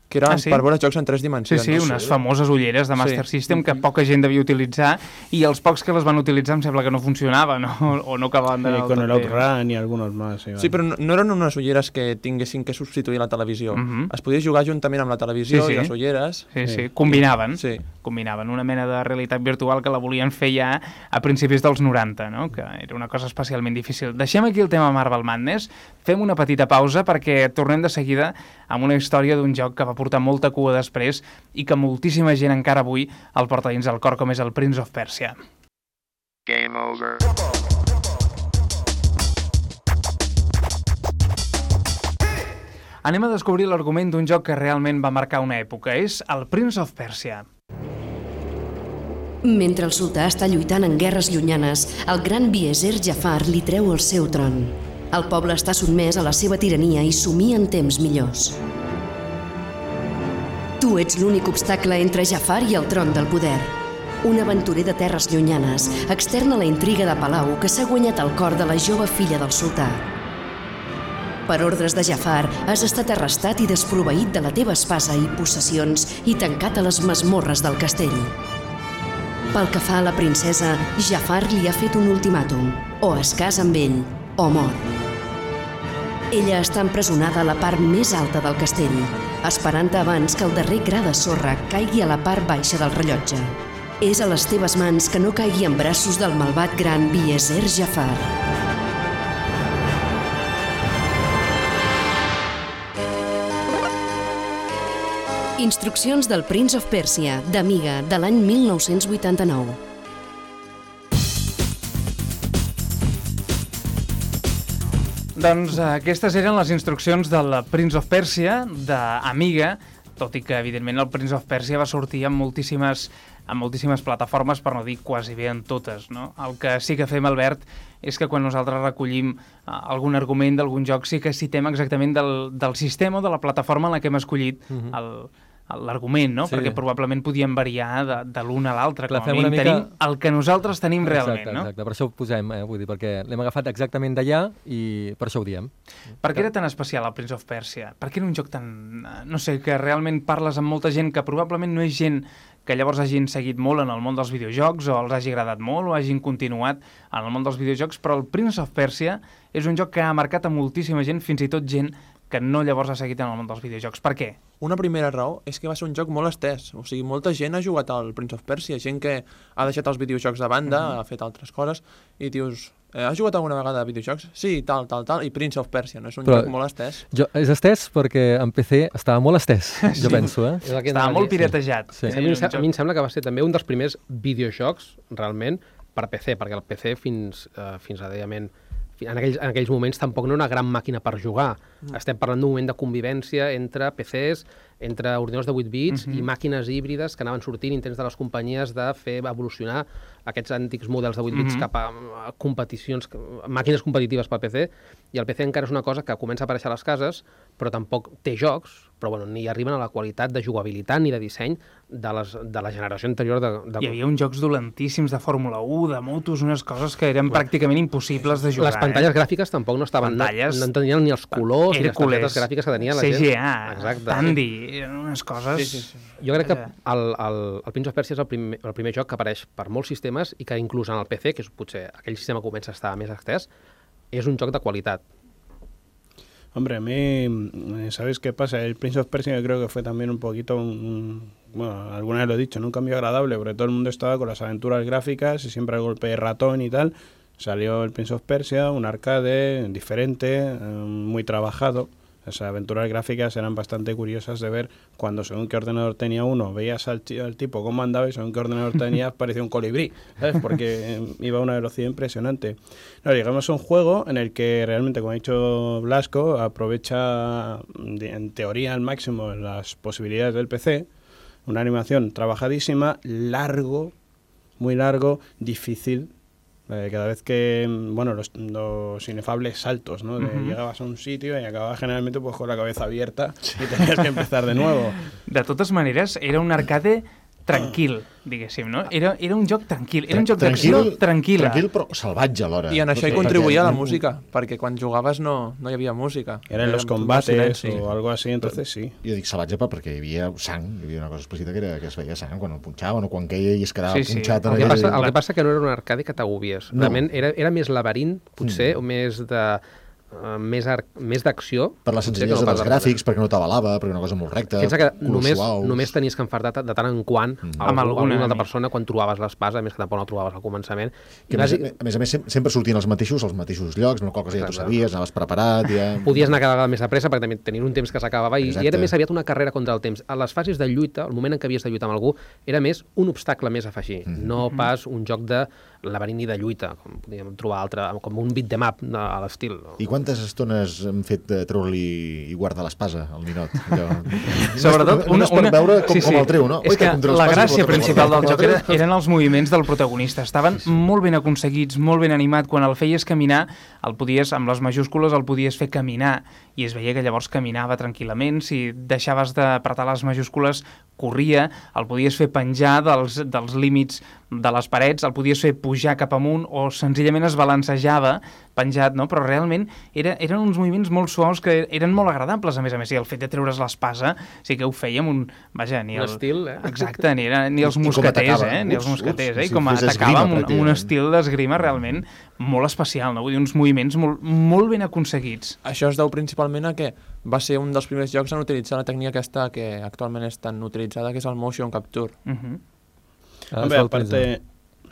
que eren Ah, sí? per veure jocs en tres Sí, dimensions. sí, unes famoses ulleres de Master Sí. System que poca gent devia utilitzar i els pocs que les van utilitzar em sembla que no funcionaven no? o no acabaven Sí, d'anar con el del tot bé. Outrun y algunos más. sí, Sí, però no, no eren unes ulleres que tinguessin que substituir la televisió. Mhm. Es podia jugar juntament amb la televisió Sí, sí. i les ulleres. Sí, sí, Sí. combinaven. Sí. Combinaven una mena de realitat virtual que la volien fer ja a principis dels 90, no? que era una cosa especialment difícil. Deixem aquí el tema Marvel Madness, fem una petita pausa perquè tornem de seguida amb una història d'un joc que va portar molta cua després i que moltíssima gent encara avui el porta dins el cor, com és el Prince of Persia. Game over. Anem a descobrir l'argument d'un joc que realment va marcar una època. És el Prince of Persia. Mentre el sultà està lluitant en guerres llunyanes, el gran Bieser Jafar li treu el seu tron. El poble està sotmès a la seva tirania i somia en temps millors. Tu ets l'únic obstacle entre Jafar i el tron del poder. Un aventurer de terres llunyanes externa la intriga de Palau que s'ha guanyat el cor de la jove filla del sultà. Per ordres de Jafar, has estat arrestat i desproveït de la teva espasa i possessions i tancat a les masmorres del castell. Pel que fa a la princesa, Jafar li ha fet un ultimàtum. O es casa amb ell, o mor. Ella està empresonada a la part més alta del castell, esperant abans que el darrer gra de sorra caigui a la part baixa del rellotge. És a les teves mans que no caigui en braços del malvat gran Bieser Jafar. Instruccions del Prince of Persia, d'Amiga, de l'any 1989. Doncs eh, aquestes eren les instruccions del Prince of Persia, d'Amiga, tot i que, evidentment, el Prince of Persia va sortir amb moltíssimes en moltíssimes plataformes, per no dir quasi bé en totes. No? El que sí que fem, Albert, és que quan nosaltres recollim uh, algun argument d'algun joc sí que citem exactament del, del sistema o de la plataforma en la que hem escollit uh -huh. el, l'argument, no? Sí. Perquè probablement podien variar de, de l'un a l'altre. Com a mínim mica- tenim el que nosaltres tenim realment, exacte, no? Exacte, per això ho posem, eh? vull dir, perquè l'hem agafat exactament d'allà i per això ho diem. Per què era tan especial el Prince of Persia? Per què era un joc tan... eh, no sé, que realment parles amb molta gent que probablement no és gent que llavors hagin seguit molt en el món dels videojocs o els hagi agradat molt o hagin continuat en el món dels videojocs, però el Prince of Persia és un joc que ha marcat a moltíssima gent, fins i tot gent que no llavors ha seguit en el món dels videojocs. Per què? Una primera raó és que va ser un joc molt estès. O sigui, molta gent ha jugat al Prince of Persia, gent que ha deixat els videojocs de banda, ha fet altres coses, i dius, eh, has jugat alguna vegada a videojocs? Sí, tal, tal, tal, i Prince of Persia, no? És un Però- joc molt estès. Jo, és estès perquè en PC estava molt estès, jo penso, eh? Estava molt piratejat. Sí. A mi, a mi em sembla que va ser també un dels primers videojocs, realment, per PC, perquè el PC fins, uh, fins a dèiament en aquells, en aquells moments tampoc no era una gran màquina per jugar. Mm. Estem parlant d'un moment de convivència entre PCs, entre ordinadors de 8 bits mm -hmm. i màquines híbrides que anaven sortint intents de les companyies de fer evolucionar aquests antics models de 8 bits Mhm. cap a, competicions, màquines competitives per PC, i el PC encara és una cosa que comença a aparèixer a les cases, però tampoc té jocs, però bueno, ni arriben a la qualitat de jugabilitat ni de disseny de, les, de la generació anterior de, de... Hi havia uns jocs dolentíssims de Fórmula 1, de motos, unes coses que eren pràcticament impossibles de jugar. les pantalles eh? gràfiques tampoc no estaven... Pantalles- No, no tenien ni els colors ni les Hèrcules, targetes gràfiques que tenia la gent. CGA, Exacte. Tandy, unes coses... Sí, sí, sí. Jo crec que Vaja. el, el, el Prince of Persia és el primer, el primer joc que apareix per molts sistemes i que inclús en el PC, que és potser aquell sistema que comença a estar més extès, és un joc de qualitat. Hombre, a mí, eh, ¿sabes qué pasa? El Prince of Persia yo creo que fue también un poquito un- bueno, alguna vez lo he dicho, ¿no? un cambio agradable, porque todo el mundo estaba con las aventuras gráficas y siempre el golpe de ratón y tal. Salió el Prince of Persia, un arcade diferente, eh, muy trabajado. Las aventuras gráficas eran bastante curiosas de ver cuando según qué ordenador tenía uno, veías al, al tipo cómo andaba y según qué ordenador tenías parecía un colibrí, ¿sabes? Porque eh, iba a una velocidad impresionante. No, llegamos a un juego en el que realmente, como ha dicho Blasco, aprovecha de- en teoría al máximo las posibilidades del PC. Una animación trabajadísima, largo, muy largo, difícil. Eh, cada vez que, mm, bueno, los, los inefables saltos, ¿no? De. Llegabas a un sitio y acababas generalmente pues con la cabeza abierta y tenías que empezar de nuevo. De totes maneres, era un arcade tranquil, diguéssim, no? Era, era un joc tranquil, era un joc d'acció tranquil·la. Tranquil, però salvatge alhora. I en això hi contribuïa la música, perquè quan jugaves no, no hi havia música. Eran los combates o algo así, entonces sí. Jo dic salvatge perquè hi havia sang, hi havia una cosa explícita que, era, que es veia sang quan el punxaven o quan queia i es quedava Sí, sí. punxat El que, passa, el que passa que no era un arcade que t'agobies. No. Realment era, era més laberint, potser, o més de uh, més, ar- més d'acció. Per la senzillesa no dels gràfics, perquè no t'avalava, perquè era una cosa molt recta, Pensa que només, suaus. només tenies que enfardar de tant en quant mm. Amb amb algun alguna altra persona quan trobaves l'espasa, a més que tampoc no el trobaves al començament. Que a, més, a més a més, sem- sempre sortien els mateixos, els mateixos llocs, no qual cosa ja t'ho sabies, anaves preparat, ja... Podies anar cada vegada més a pressa perquè també tenien un temps que s'acabava i, i era més aviat una carrera contra el temps. A les fases de lluita, el moment en què havies de lluitar amb algú, era més un obstacle més a afegir, Mhm. no pas un joc de laberint i de lluita, com podíem trobar altre, com un beat them up a l'estil. No? I quantes estones hem fet de treure-li i guardar l'espasa al ninot? Allò... Sobretot, una, una, per veure com, com el treu, no? És Oi, que treu la gràcia principal del joc era, eren els moviments del protagonista. Estaven molt ben aconseguits, molt ben animat. Quan el feies caminar, el podies, amb les majúscules, el podies fer caminar i es veia que llavors caminava tranquil·lament. Si deixaves d'apretar les majúscules, corria, el podies fer penjar dels, dels límits de les parets, el podies fer pujar cap amunt o senzillament es balancejava penjat, no? però realment era, eren uns moviments molt suaus que eren molt agradables, a més a més, i el fet de treure's l'espasa sí que ho fèiem un... Vaja, ni el... estil, eh? Exacte, ni, era, ni els mosqueters, eh? Ni els mosqueters, ups, eh? I com atacava esgrima, amb un, amb un estil d'esgrima realment molt especial, no? Vull dir, uns moviments molt, molt ben aconseguits. Això es deu principalment a que va ser un dels primers jocs en utilitzar la tècnica aquesta que actualment és tan utilitzada, que és el motion capture. Uh -huh. Ah, Hombre, sol aparte,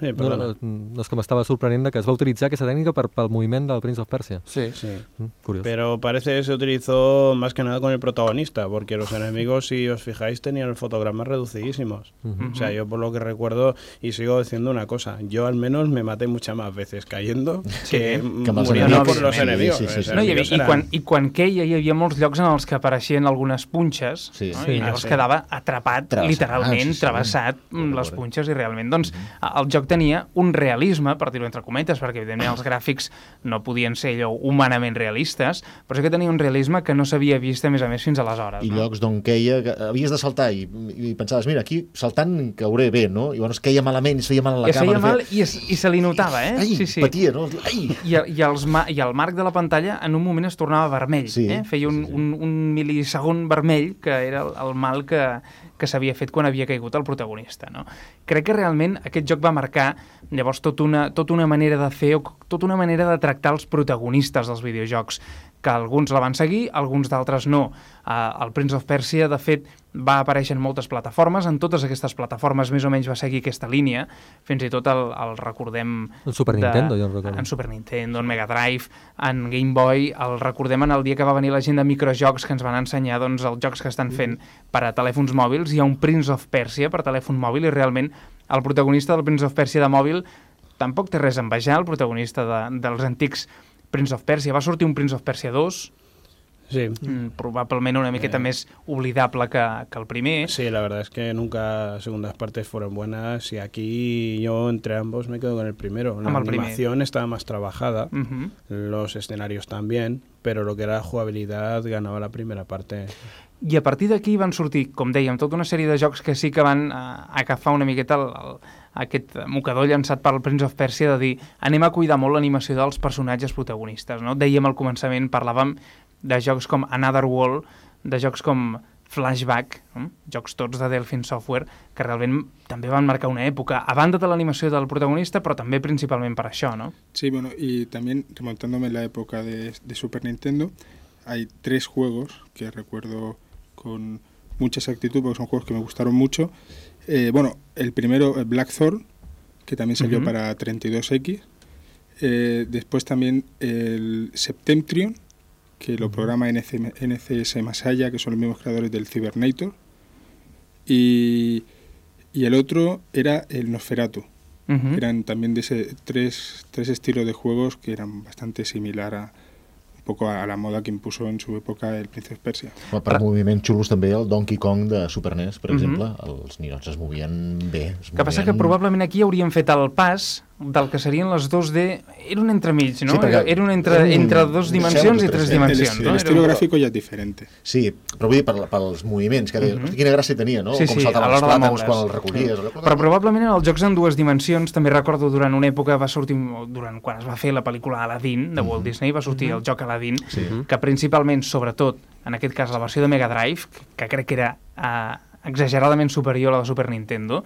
Sí, No, no, no, és que m'estava sorprenent de que es va utilitzar aquesta tècnica per, pel moviment del Prince of Persia. Sí. Sí. Mm, curiós. Pero parece que se utilizó más que nada con el protagonista, porque los enemigos, si os fijáis, tenían los fotogramas reducidísimos. Ujú. O sea, yo por lo que recuerdo, y sigo diciendo una cosa, yo al menos me maté muchas más veces cayendo que, Que amb els muriendo enemigos, por los sí, enemigos. sí, sí, sí. No, i, eran- quan, I quan queia hi havia molts llocs en els que apareixien algunes punxes Sí. no? Sí. i llavors Ah, sí. quedava atrapat, Travessat, literalment, sí, sí. travessat mm, les punxes i realment doncs, el joc tenia un realisme, per dir-ho entre cometes, perquè evidentment els gràfics no podien ser allò humanament realistes, però sí que tenia un realisme que no s'havia vist a més a més fins aleshores. I no? llocs d'on queia, que havies de saltar i, i pensaves, mira, aquí saltant cauré bé, no? I llavors queia malament, es feia mal a la I es feia càmera. mal i, es, i se li notava, eh? Ai, sí, sí. patia, no? Ai! I, i, els I el marc de la pantalla en un moment es tornava vermell. Sí, eh? Feia un, sí, sí. un, un milisegon vermell que era el, el mal que, que s'havia fet quan havia caigut el protagonista. No? Crec que realment aquest joc va marcar llavors tot una, tota una manera de fer o tota una manera de tractar els protagonistes dels videojocs que alguns la van seguir, alguns d'altres no. Uh, el Prince of Persia, de fet, va aparèixer en moltes plataformes, en totes aquestes plataformes més o menys va seguir aquesta línia, fins i tot el, el recordem... El Super Nintendo, jo en recordo. En Super Nintendo, en Mega Drive, en Game Boy, el recordem en el dia que va venir la gent de microjocs que ens van ensenyar doncs, els jocs que estan fent per a telèfons mòbils. Hi ha un Prince of Persia per telèfon mòbil i realment el protagonista del Prince of Persia de mòbil tampoc té res a envejar, el protagonista de, dels antics Prince of Persia. Va sortir un Prince of Persia 2, Sí. mm, probablement una miqueta Eh. més oblidable que, que el primer. Sí, la verdad es que nunca segundas partes fueron buenas y aquí yo entre ambos me quedo con el primero. La Amb el primer. animación estaba más trabajada, Mhm. los escenarios también, pero lo que era jugabilidad ganaba la primera parte. I a partir d'aquí van sortir, com dèiem, tota una sèrie de jocs que sí que van uh, agafar una miqueta el, el, aquest mocador llançat per el Prince of Persia de dir anem a cuidar molt l'animació dels personatges protagonistes. No? Dèiem al començament, parlàvem de jocs com Another World, de jocs com Flashback, no? jocs tots de Delphin Software, que realment també van marcar una època, a banda de l'animació del protagonista, però també principalment per això, no? Sí, bueno, y también remontándome la época de, de Super Nintendo, hay tres juegos que recuerdo con mucha exactitud porque son juegos que me gustaron mucho. Eh, bueno, el primero, Blackthorn, que también salió para 32X. Eh, después también el Septentrion, que lo programa NC NCS Masaya, que son los mismos creadores del Cybernator. Y, y el otro era el Nosferatu. Uh Eran también de ese tres, tres estilos de juegos que eran bastante similar a poco a la moda que impuso en su época el Prince of Persia. Home, per moviments xulos també el Donkey Kong de Super NES, per Mhm. exemple, els ninots es movien bé. Es que passa que movien- probablement aquí hauríem fet el pas del que serien les 2D... Era un entremig, no? Sí, perquè era un entre, era un- entre dos dimensions i tres El- El, dimensions, el no? Estilo gráfico ya es diferente. Sí, però vull dir, per, pels moviments, que deies, Mhm. hosti, quina gràcia tenia, no? Sí, Com sí, saltaven a els l'hora de plàtans moure's. quan els recollies. Però probablement en els jocs en dues dimensions, també recordo durant una època va sortir, durant quan es va fer la pel·lícula Aladdin de Walt Disney, va sortir el joc Aladdin, Sí. que principalment, sobretot, en aquest cas la versió de Mega Drive, que crec que era eh, exageradament superior a la de Super Nintendo,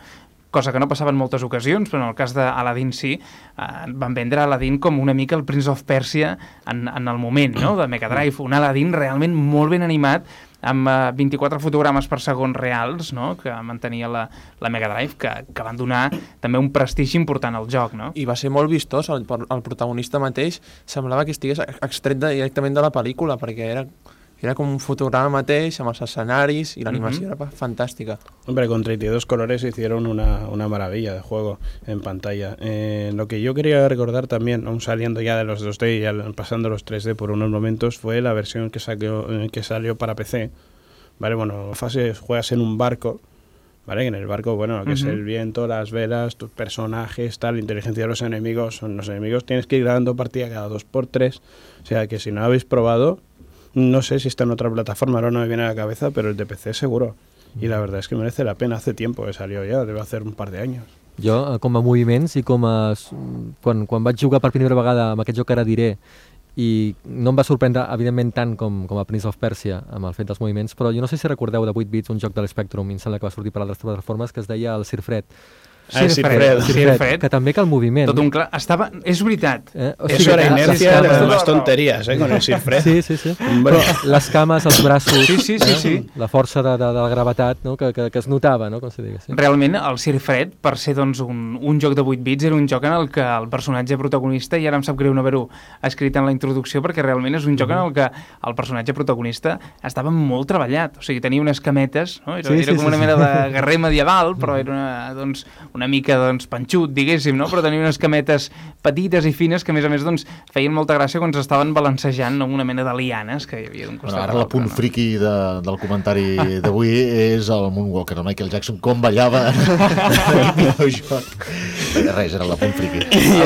cosa que no passava en moltes ocasions, però en el cas d'Aladdin sí, eh, van vendre Aladdin com una mica el Prince of Persia en, en el moment no? de Mega Drive, un Aladdin realment molt ben animat, amb eh, 24 fotogrames per segon reals, no? que mantenia la, la Mega Drive, que, que van donar també un prestigi important al joc. No? I va ser molt vistós, el, el protagonista mateix semblava que estigués extret de, directament de la pel·lícula, perquè era, era com un fotograma mateix, amb els escenaris, i l'animació Mhm. era pa- fantàstica. Hombre, con 32 colores hicieron una, una maravilla de juego en pantalla. Eh, lo que yo quería recordar también, aún saliendo ya de los 2D y al- pasando los 3D por unos momentos, fue la versión que, salió eh, que salió para PC. Vale, bueno, fase juegas en un barco, ¿vale? En el barco, bueno, lo que es Ujú. el viento, las velas, tus personajes, tal, la inteligencia de los enemigos. Son los enemigos tienes que ir grabando partida cada dos por tres. O sea que si no habéis probado, no sé si está en otra plataforma, ahora no me viene a la cabeza, pero el de PC seguro. Y la verdad es que merece la pena. Hace tiempo que salió ya, debe hacer un par de años. Jo, eh, com a moviments i com a... Quan, quan vaig jugar per primera vegada amb aquest joc que ara diré, i no em va sorprendre, evidentment, tant com, com a Prince of Persia, amb el fet dels moviments, però jo no sé si recordeu de 8 bits un joc de l'Spectrum, em sembla que va sortir per altres plataformes, que es deia el Sir Fred. Ah, Sir Sir Fred. Fred. Sir Fred, Fred. que també que el moviment... Tot un clar... Estava... És veritat. Eh? O Eso era les de cames- más tonterías, ¿eh? Con el Sir Fred. Sí, sí, sí. Però les cames, els braços... Sí, sí, sí, eh? sí. La força de, de, de la gravetat no? que, que, que es notava, no? com se digués. Sí. Realment, el Sir Fred, per ser doncs, un, un joc de 8 bits, era un joc en el que el personatge protagonista, i ara em sap greu no haver-ho escrit en la introducció, perquè realment és un joc en el que el personatge protagonista estava molt treballat. O sigui, tenia unes cametes, no? era, Sí, era sí, com sí, una sí. mena de guerrer medieval, però era una, doncs, una mica doncs, panxut, diguéssim, no? però tenia unes cametes petites i fines que, a més a més, doncs, feien molta gràcia quan s'estaven balancejant no? una mena de lianes que hi havia d'un costat Bueno, ara a el l'altre, punt no? friki de, del comentari d'avui és el Moonwalker, el Michael Jackson, com ballava en el videojoc. Res, era el punt friki.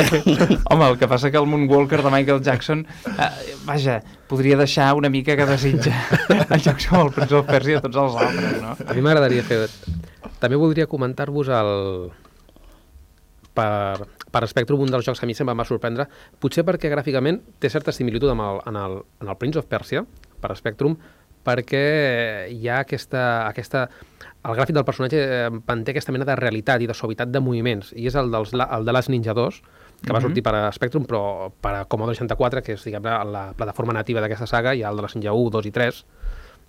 Home, el que passa que el Moonwalker de Michael Jackson, eh, vaja, podria deixar una mica que desitja el joc com el Prince of Persia i tots els altres, no? A mi m'agradaria fer... També voldria comentar-vos el... Per, per Spectrum, un dels jocs que a mi sempre em va sorprendre, potser perquè gràficament té certa similitud amb el, en, el, en el Prince of Persia, per Spectrum, perquè hi ha aquesta, aquesta... El gràfic del personatge eh, manté aquesta mena de realitat i de suavitat de moviments, i és el, dels, la- el de les Ninja 2, que va Mhm. sortir per a Spectrum, però per a Commodore 64, que és diguem la plataforma nativa d'aquesta saga, i el de les Ninja 1, 2 i 3,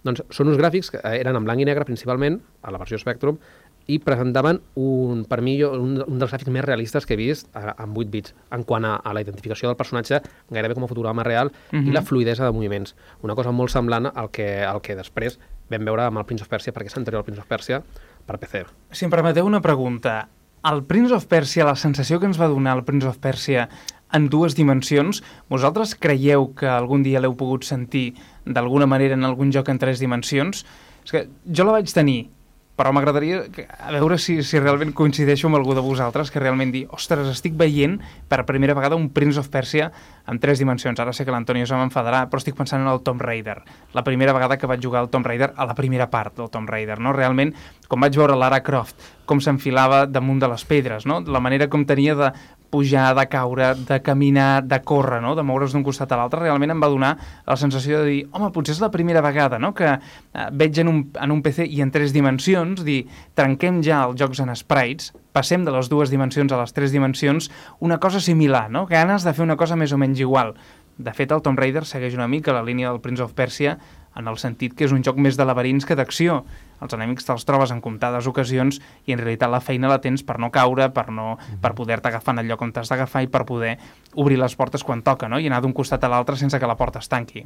doncs són uns gràfics que eren en blanc i negre principalment, a la versió Spectrum, i presentaven un, per mi un, un dels gràfics més realistes que he vist amb 8 bits en quant a, a la identificació del personatge gairebé com a fotograma real Mhm. i la fluidesa de moviments. Una cosa molt semblant al que, al que després vam veure amb el Prince of Persia, perquè és anterior al Prince of Persia, per PC. Si em permeteu una pregunta, el Prince of Persia, la sensació que ens va donar el Prince of Persia en dues dimensions, vosaltres creieu que algun dia l'heu pogut sentir d'alguna manera en algun joc en tres dimensions? És que jo la vaig tenir, però m'agradaria a veure si, si realment coincideixo amb algú de vosaltres que realment dir, ostres, estic veient per primera vegada un Prince of Persia en tres dimensions. Ara sé que l'Antonio se m'enfadarà, però estic pensant en el Tomb Raider. La primera vegada que vaig jugar al Tomb Raider, a la primera part del Tomb Raider, no? Realment, com vaig veure Lara Croft, com s'enfilava damunt de les pedres, no? La manera com tenia de pujar, de caure, de caminar, de córrer, no? de moure's d'un costat a l'altre, realment em va donar la sensació de dir, home, potser és la primera vegada no? que eh, veig en un, en un PC i en tres dimensions, dir, trenquem ja els jocs en sprites, passem de les dues dimensions a les tres dimensions, una cosa similar, no? ganes de fer una cosa més o menys igual. De fet, el Tomb Raider segueix una mica la línia del Prince of Persia en el sentit que és un joc més de laberints que d'acció. Els enemics te'ls trobes en comptades ocasions i en realitat la feina la tens per no caure, per, no, per poder-te agafar en el lloc on t'has d'agafar i per poder obrir les portes quan toca, no? i anar d'un costat a l'altre sense que la porta es tanqui.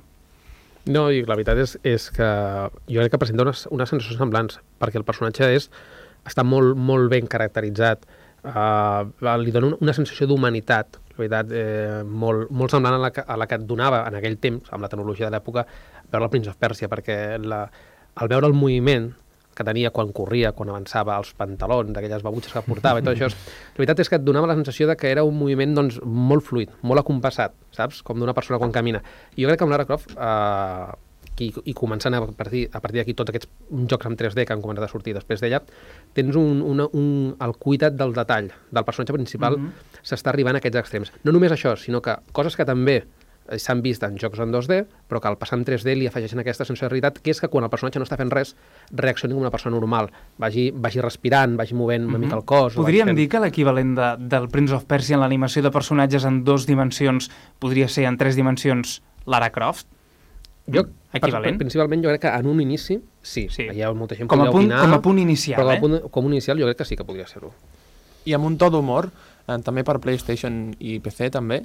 No, i la veritat és, és que jo crec que presenta unes, unes sensacions semblants, perquè el personatge és, està molt, molt ben caracteritzat, uh, li dona una, una sensació d'humanitat, la veritat, eh, molt, molt semblant a la, que, a la que et donava en aquell temps, amb la tecnologia de l'època, veure el Prince of Persia, perquè la, al veure el moviment que tenia quan corria, quan avançava, els pantalons, aquelles babutxes que portava i tot això, la veritat és que et donava la sensació de que era un moviment doncs, molt fluid, molt acompassat, saps? Com d'una persona quan camina. I jo crec que amb Lara Croft, eh, i, i començant a partir, a partir d'aquí tots aquests jocs en 3D que han començat a sortir després d'ella, tens un, una, un, el cuidat del detall del personatge principal Mhm. s'està arribant a aquests extrems. No només això, sinó que coses que també s'han vist en jocs en 2D, però que al passar en 3D li afegeixen aquesta sensació de realitat, que és que quan el personatge no està fent res, reaccioni com una persona normal. Vagi, vagi respirant, vagi movent una mica el cos... Podríem fent- dir que l'equivalent de, del Prince of Persia en l'animació de personatges en dos dimensions podria ser en tres dimensions Lara Croft? Jo, Equivalent? Principalment jo crec que en un inici, sí. Sí. Hi ha molta gent Com a punt- opinar, com a punt inicial, però com eh? a punt, com a inicial jo crec que sí que podria ser-ho. I amb un to d'humor, eh, també per PlayStation i PC també,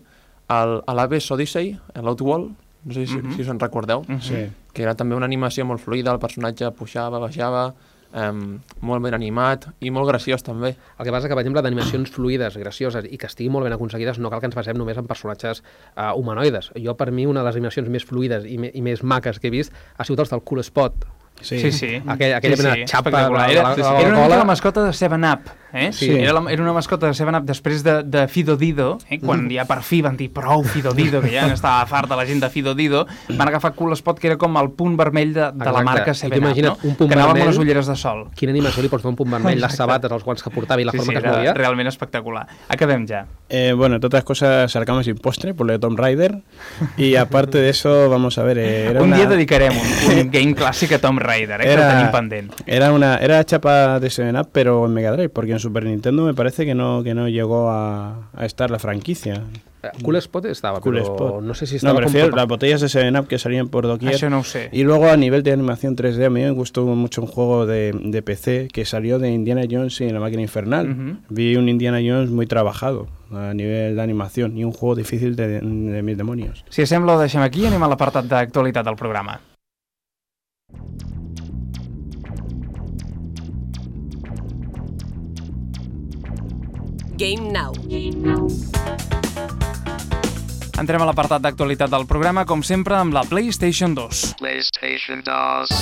el, a l'Aves Odyssey, l'Outworld, no sé si, Mhm. si us en recordeu, Mhm. Sí. que era també una animació molt fluida, el personatge pujava, baixava, eh, molt ben animat i molt graciós també. El que passa que, per exemple, d'animacions fluides, gracioses i que estiguin molt ben aconseguides, no cal que ens basem només en personatges uh, humanoides. Jo, per mi, una de les animacions més fluides i, i més maques que he vist ha sigut els del Cool Spot. Sí. Sí, sí. Aquell- aquella mena de xapa espectacular. de la- Era, de la- de la era una cola. mica la mascota de 7-Up, eh? Sí. Era, la, era una mascota de 7-Up després de, de Fido Dido, eh? quan ja per fi van dir prou Fido Dido, que ja n'estava farta la gent de Fido Dido, van agafar Cool Spot, que era com el punt vermell de, de la marca 7-Up, imagina't no? un punt que anava amb vermell. unes ulleres de sol. Quina animació li pots donar un punt vermell, les sabates, els guants que portava i la sí, forma sí, que es movia? realment espectacular. Acabem ja. Eh, bueno, entre otras cosas, Arcama sin postre, por lo de Tomb Raider. Y aparte de eso, vamos a ver. eh, era un una, dia dedicarem un, un game clàssic a Tomb Raider, eh, pendent. Era una era chapa de 7-Up, pero en Mega Drive, porque en Super Nintendo me parece que no, que no llegó a, a estar la franquicia. Eh, Cool Spot estaba, Cool però Spot. no sé si No, estava... me refiero a las botellas de 7-Up que salían por doquier. Això no ho sé. Y luego a nivel de animación 3D, a mí me gustó mucho un juego de, de PC que salió de Indiana Jones y la máquina infernal. Vi un Indiana Jones muy trabajado a nivel de animación y un juego difícil de, de mis demonios. Si sembla, ho deixem aquí i anem a l'apartat d'actualitat del programa. Game Now. Entrem a l'apartat d'actualitat del programa, com sempre, amb la PlayStation 2. PlayStation 2.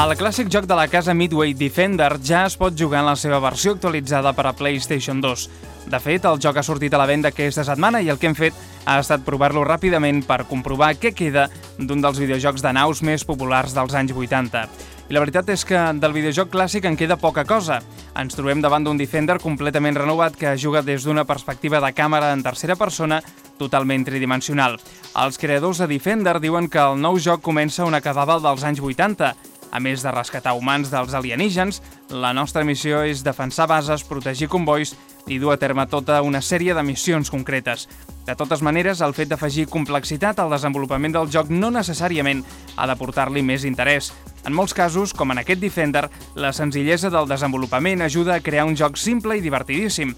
El clàssic joc de la casa Midway Defender ja es pot jugar en la seva versió actualitzada per a PlayStation 2. De fet, el joc ha sortit a la venda aquesta setmana i el que hem fet ha estat provar-lo ràpidament per comprovar què queda d'un dels videojocs de naus més populars dels anys 80. I la veritat és que del videojoc clàssic en queda poca cosa. Ens trobem davant d'un Defender completament renovat que juga des d'una perspectiva de càmera en tercera persona totalment tridimensional. Els creadors de Defender diuen que el nou joc comença on acabava el dels anys 80, a més de rescatar humans dels alienígens, la nostra missió és defensar bases, protegir convois i dur a terme tota una sèrie de missions concretes. De totes maneres, el fet d'afegir complexitat al desenvolupament del joc no necessàriament ha de portar-li més interès. En molts casos, com en aquest Defender, la senzillesa del desenvolupament ajuda a crear un joc simple i divertidíssim.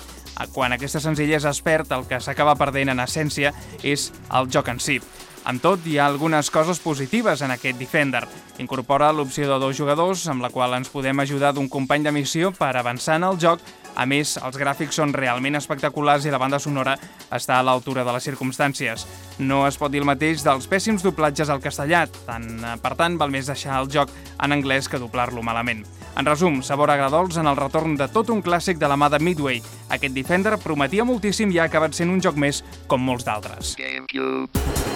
Quan aquesta senzillesa es perd, el que s'acaba perdent en essència és el joc en si. Amb tot, hi ha algunes coses positives en aquest Defender. Incorpora l'opció de dos jugadors, amb la qual ens podem ajudar d'un company de missió per avançar en el joc. A més, els gràfics són realment espectaculars i la banda sonora està a l'altura de les circumstàncies. No es pot dir el mateix dels pèssims doblatges al castellà, tant, eh, per tant, val més deixar el joc en anglès que doblar-lo malament. En resum, sabor agradols en el retorn de tot un clàssic de la mà de Midway. Aquest Defender prometia moltíssim i ha acabat sent un joc més com molts d'altres. GameCube.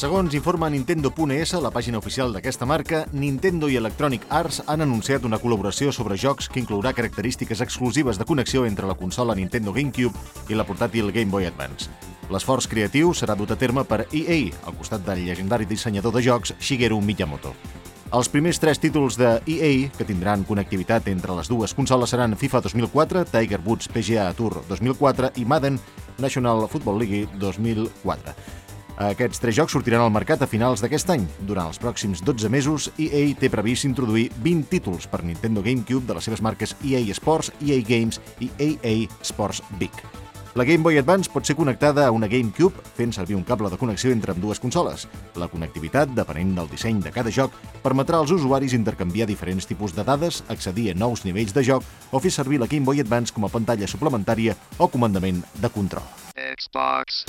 Segons informa Nintendo.es, la pàgina oficial d'aquesta marca, Nintendo i Electronic Arts han anunciat una col·laboració sobre jocs que inclourà característiques exclusives de connexió entre la consola Nintendo GameCube i la portàtil Game Boy Advance. L'esforç creatiu serà dut a terme per EA, al costat del llegendari dissenyador de jocs Shigeru Miyamoto. Els primers tres títols de EA que tindran connectivitat entre les dues consoles seran FIFA 2004, Tiger Woods PGA Tour 2004 i Madden National Football League 2004. Aquests tres jocs sortiran al mercat a finals d'aquest any. Durant els pròxims 12 mesos, EA té previst introduir 20 títols per Nintendo GameCube de les seves marques EA Sports, EA Games i EA Sports Big. La Game Boy Advance pot ser connectada a una GameCube fent servir un cable de connexió entre ambdues consoles. La connectivitat, depenent del disseny de cada joc, permetrà als usuaris intercanviar diferents tipus de dades, accedir a nous nivells de joc o fer servir la Game Boy Advance com a pantalla suplementària o comandament de control. Xbox.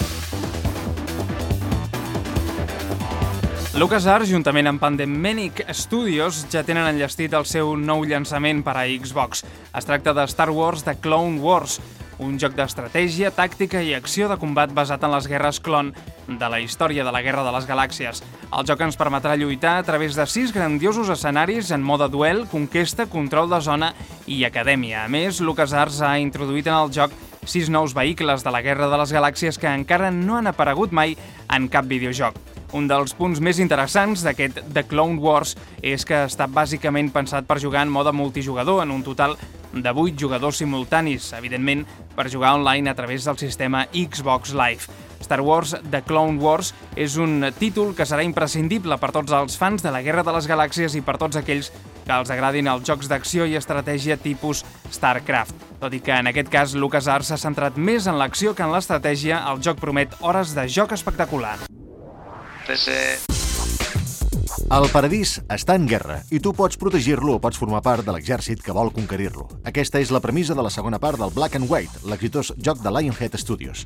LucasArts, juntament amb Pandemonic Studios, ja tenen enllestit el seu nou llançament per a Xbox. Es tracta de Star Wars The Clone Wars, un joc d'estratègia, tàctica i acció de combat basat en les guerres clon de la història de la Guerra de les Galàxies. El joc ens permetrà lluitar a través de sis grandiosos escenaris en mode duel, conquesta, control de zona i acadèmia. A més, LucasArts ha introduït en el joc sis nous vehicles de la Guerra de les Galàxies que encara no han aparegut mai en cap videojoc. Un dels punts més interessants d'aquest The Clone Wars és que està bàsicament pensat per jugar en mode multijugador, en un total de 8 jugadors simultanis, evidentment per jugar online a través del sistema Xbox Live. Star Wars The Clone Wars és un títol que serà imprescindible per tots els fans de la Guerra de les Galàxies i per tots aquells que els agradin els jocs d'acció i estratègia tipus StarCraft. Tot i que en aquest cas LucasArts s'ha centrat més en l'acció que en l'estratègia, el joc promet hores de joc espectacular. El paradís està en guerra i tu pots protegir-lo o pots formar part de l'exèrcit que vol conquerir-lo. Aquesta és la premissa de la segona part del Black and White, l'exitós joc de Lionhead Studios.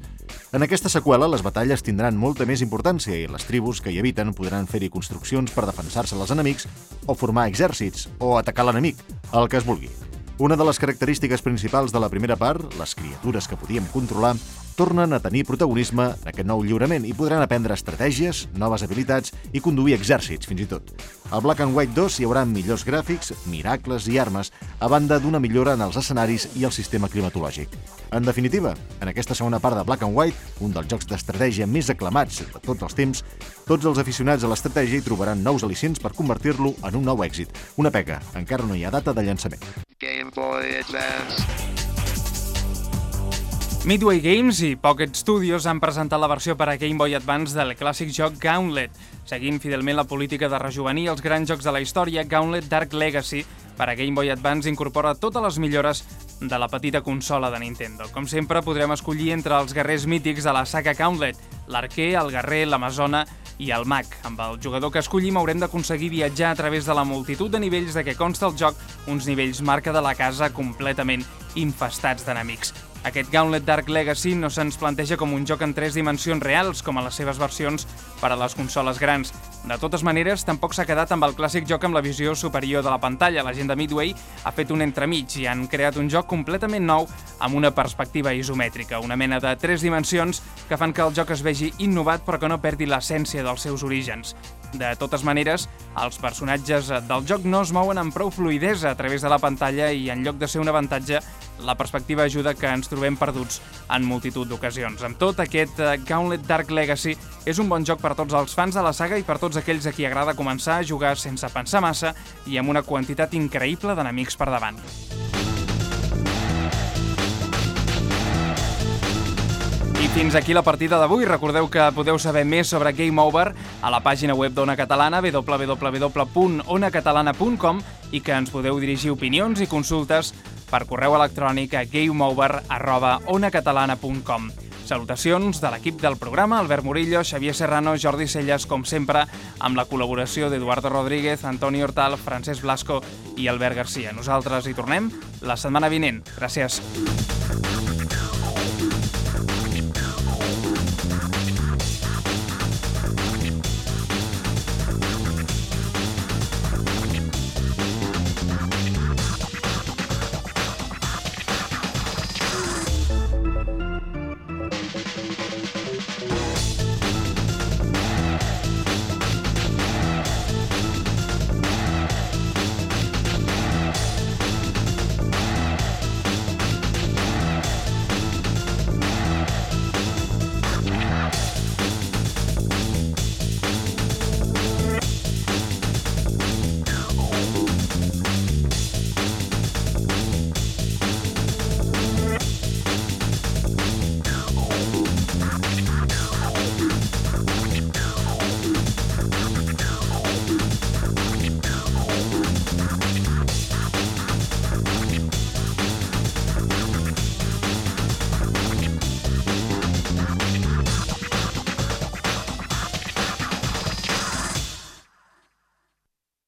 En aquesta seqüela, les batalles tindran molta més importància i les tribus que hi habiten podran fer-hi construccions per defensar-se dels enemics o formar exèrcits o atacar l'enemic, el que es vulgui. Una de les característiques principals de la primera part, les criatures que podíem controlar, tornen a tenir protagonisme en aquest nou lliurament i podran aprendre estratègies, noves habilitats i conduir exèrcits, fins i tot. Al Black and White 2 hi haurà millors gràfics, miracles i armes, a banda d'una millora en els escenaris i el sistema climatològic. En definitiva, en aquesta segona part de Black and White, un dels jocs d'estratègia més aclamats de tots els temps, tots els aficionats a l'estratègia hi trobaran nous al·licients per convertir-lo en un nou èxit. Una pega, encara no hi ha data de llançament. Game Boy Advance. Midway Games i Pocket Studios han presentat la versió per a Game Boy Advance del clàssic joc Gauntlet. Seguint fidelment la política de rejuvenir els grans jocs de la història, Gauntlet Dark Legacy per a Game Boy Advance incorpora totes les millores de la petita consola de Nintendo. Com sempre, podrem escollir entre els guerrers mítics de la saga Gauntlet, l'arquer, el guerrer, l'amazona i el mag. Amb el jugador que escollim haurem d'aconseguir viatjar a través de la multitud de nivells de què consta el joc, uns nivells marca de la casa completament infestats d'enemics. Aquest Gauntlet Dark Legacy no se'ns planteja com un joc en tres dimensions reals, com a les seves versions per a les consoles grans. De totes maneres, tampoc s'ha quedat amb el clàssic joc amb la visió superior de la pantalla. La gent de Midway ha fet un entremig i han creat un joc completament nou amb una perspectiva isomètrica, una mena de tres dimensions que fan que el joc es vegi innovat però que no perdi l'essència dels seus orígens. De totes maneres, els personatges del joc no es mouen amb prou fluidesa a través de la pantalla i en lloc de ser un avantatge, la perspectiva ajuda que ens trobem perduts en multitud d'ocasions. Amb tot, aquest eh, Gauntlet Dark Legacy és un bon joc per tots els fans de la saga i per tots aquells a qui agrada començar a jugar sense pensar massa i amb una quantitat increïble d'enemics per davant. Fins aquí la partida d'avui. Recordeu que podeu saber més sobre Game Over a la pàgina web d'Ona Catalana, www.onacatalana.com i que ens podeu dirigir opinions i consultes per correu electrònic a gameover.onacatalana.com. Salutacions de l'equip del programa, Albert Murillo, Xavier Serrano, Jordi Celles, com sempre, amb la col·laboració d'Eduardo Rodríguez, Antoni Hortal, Francesc Blasco i Albert Garcia. Nosaltres hi tornem la setmana vinent. Gràcies.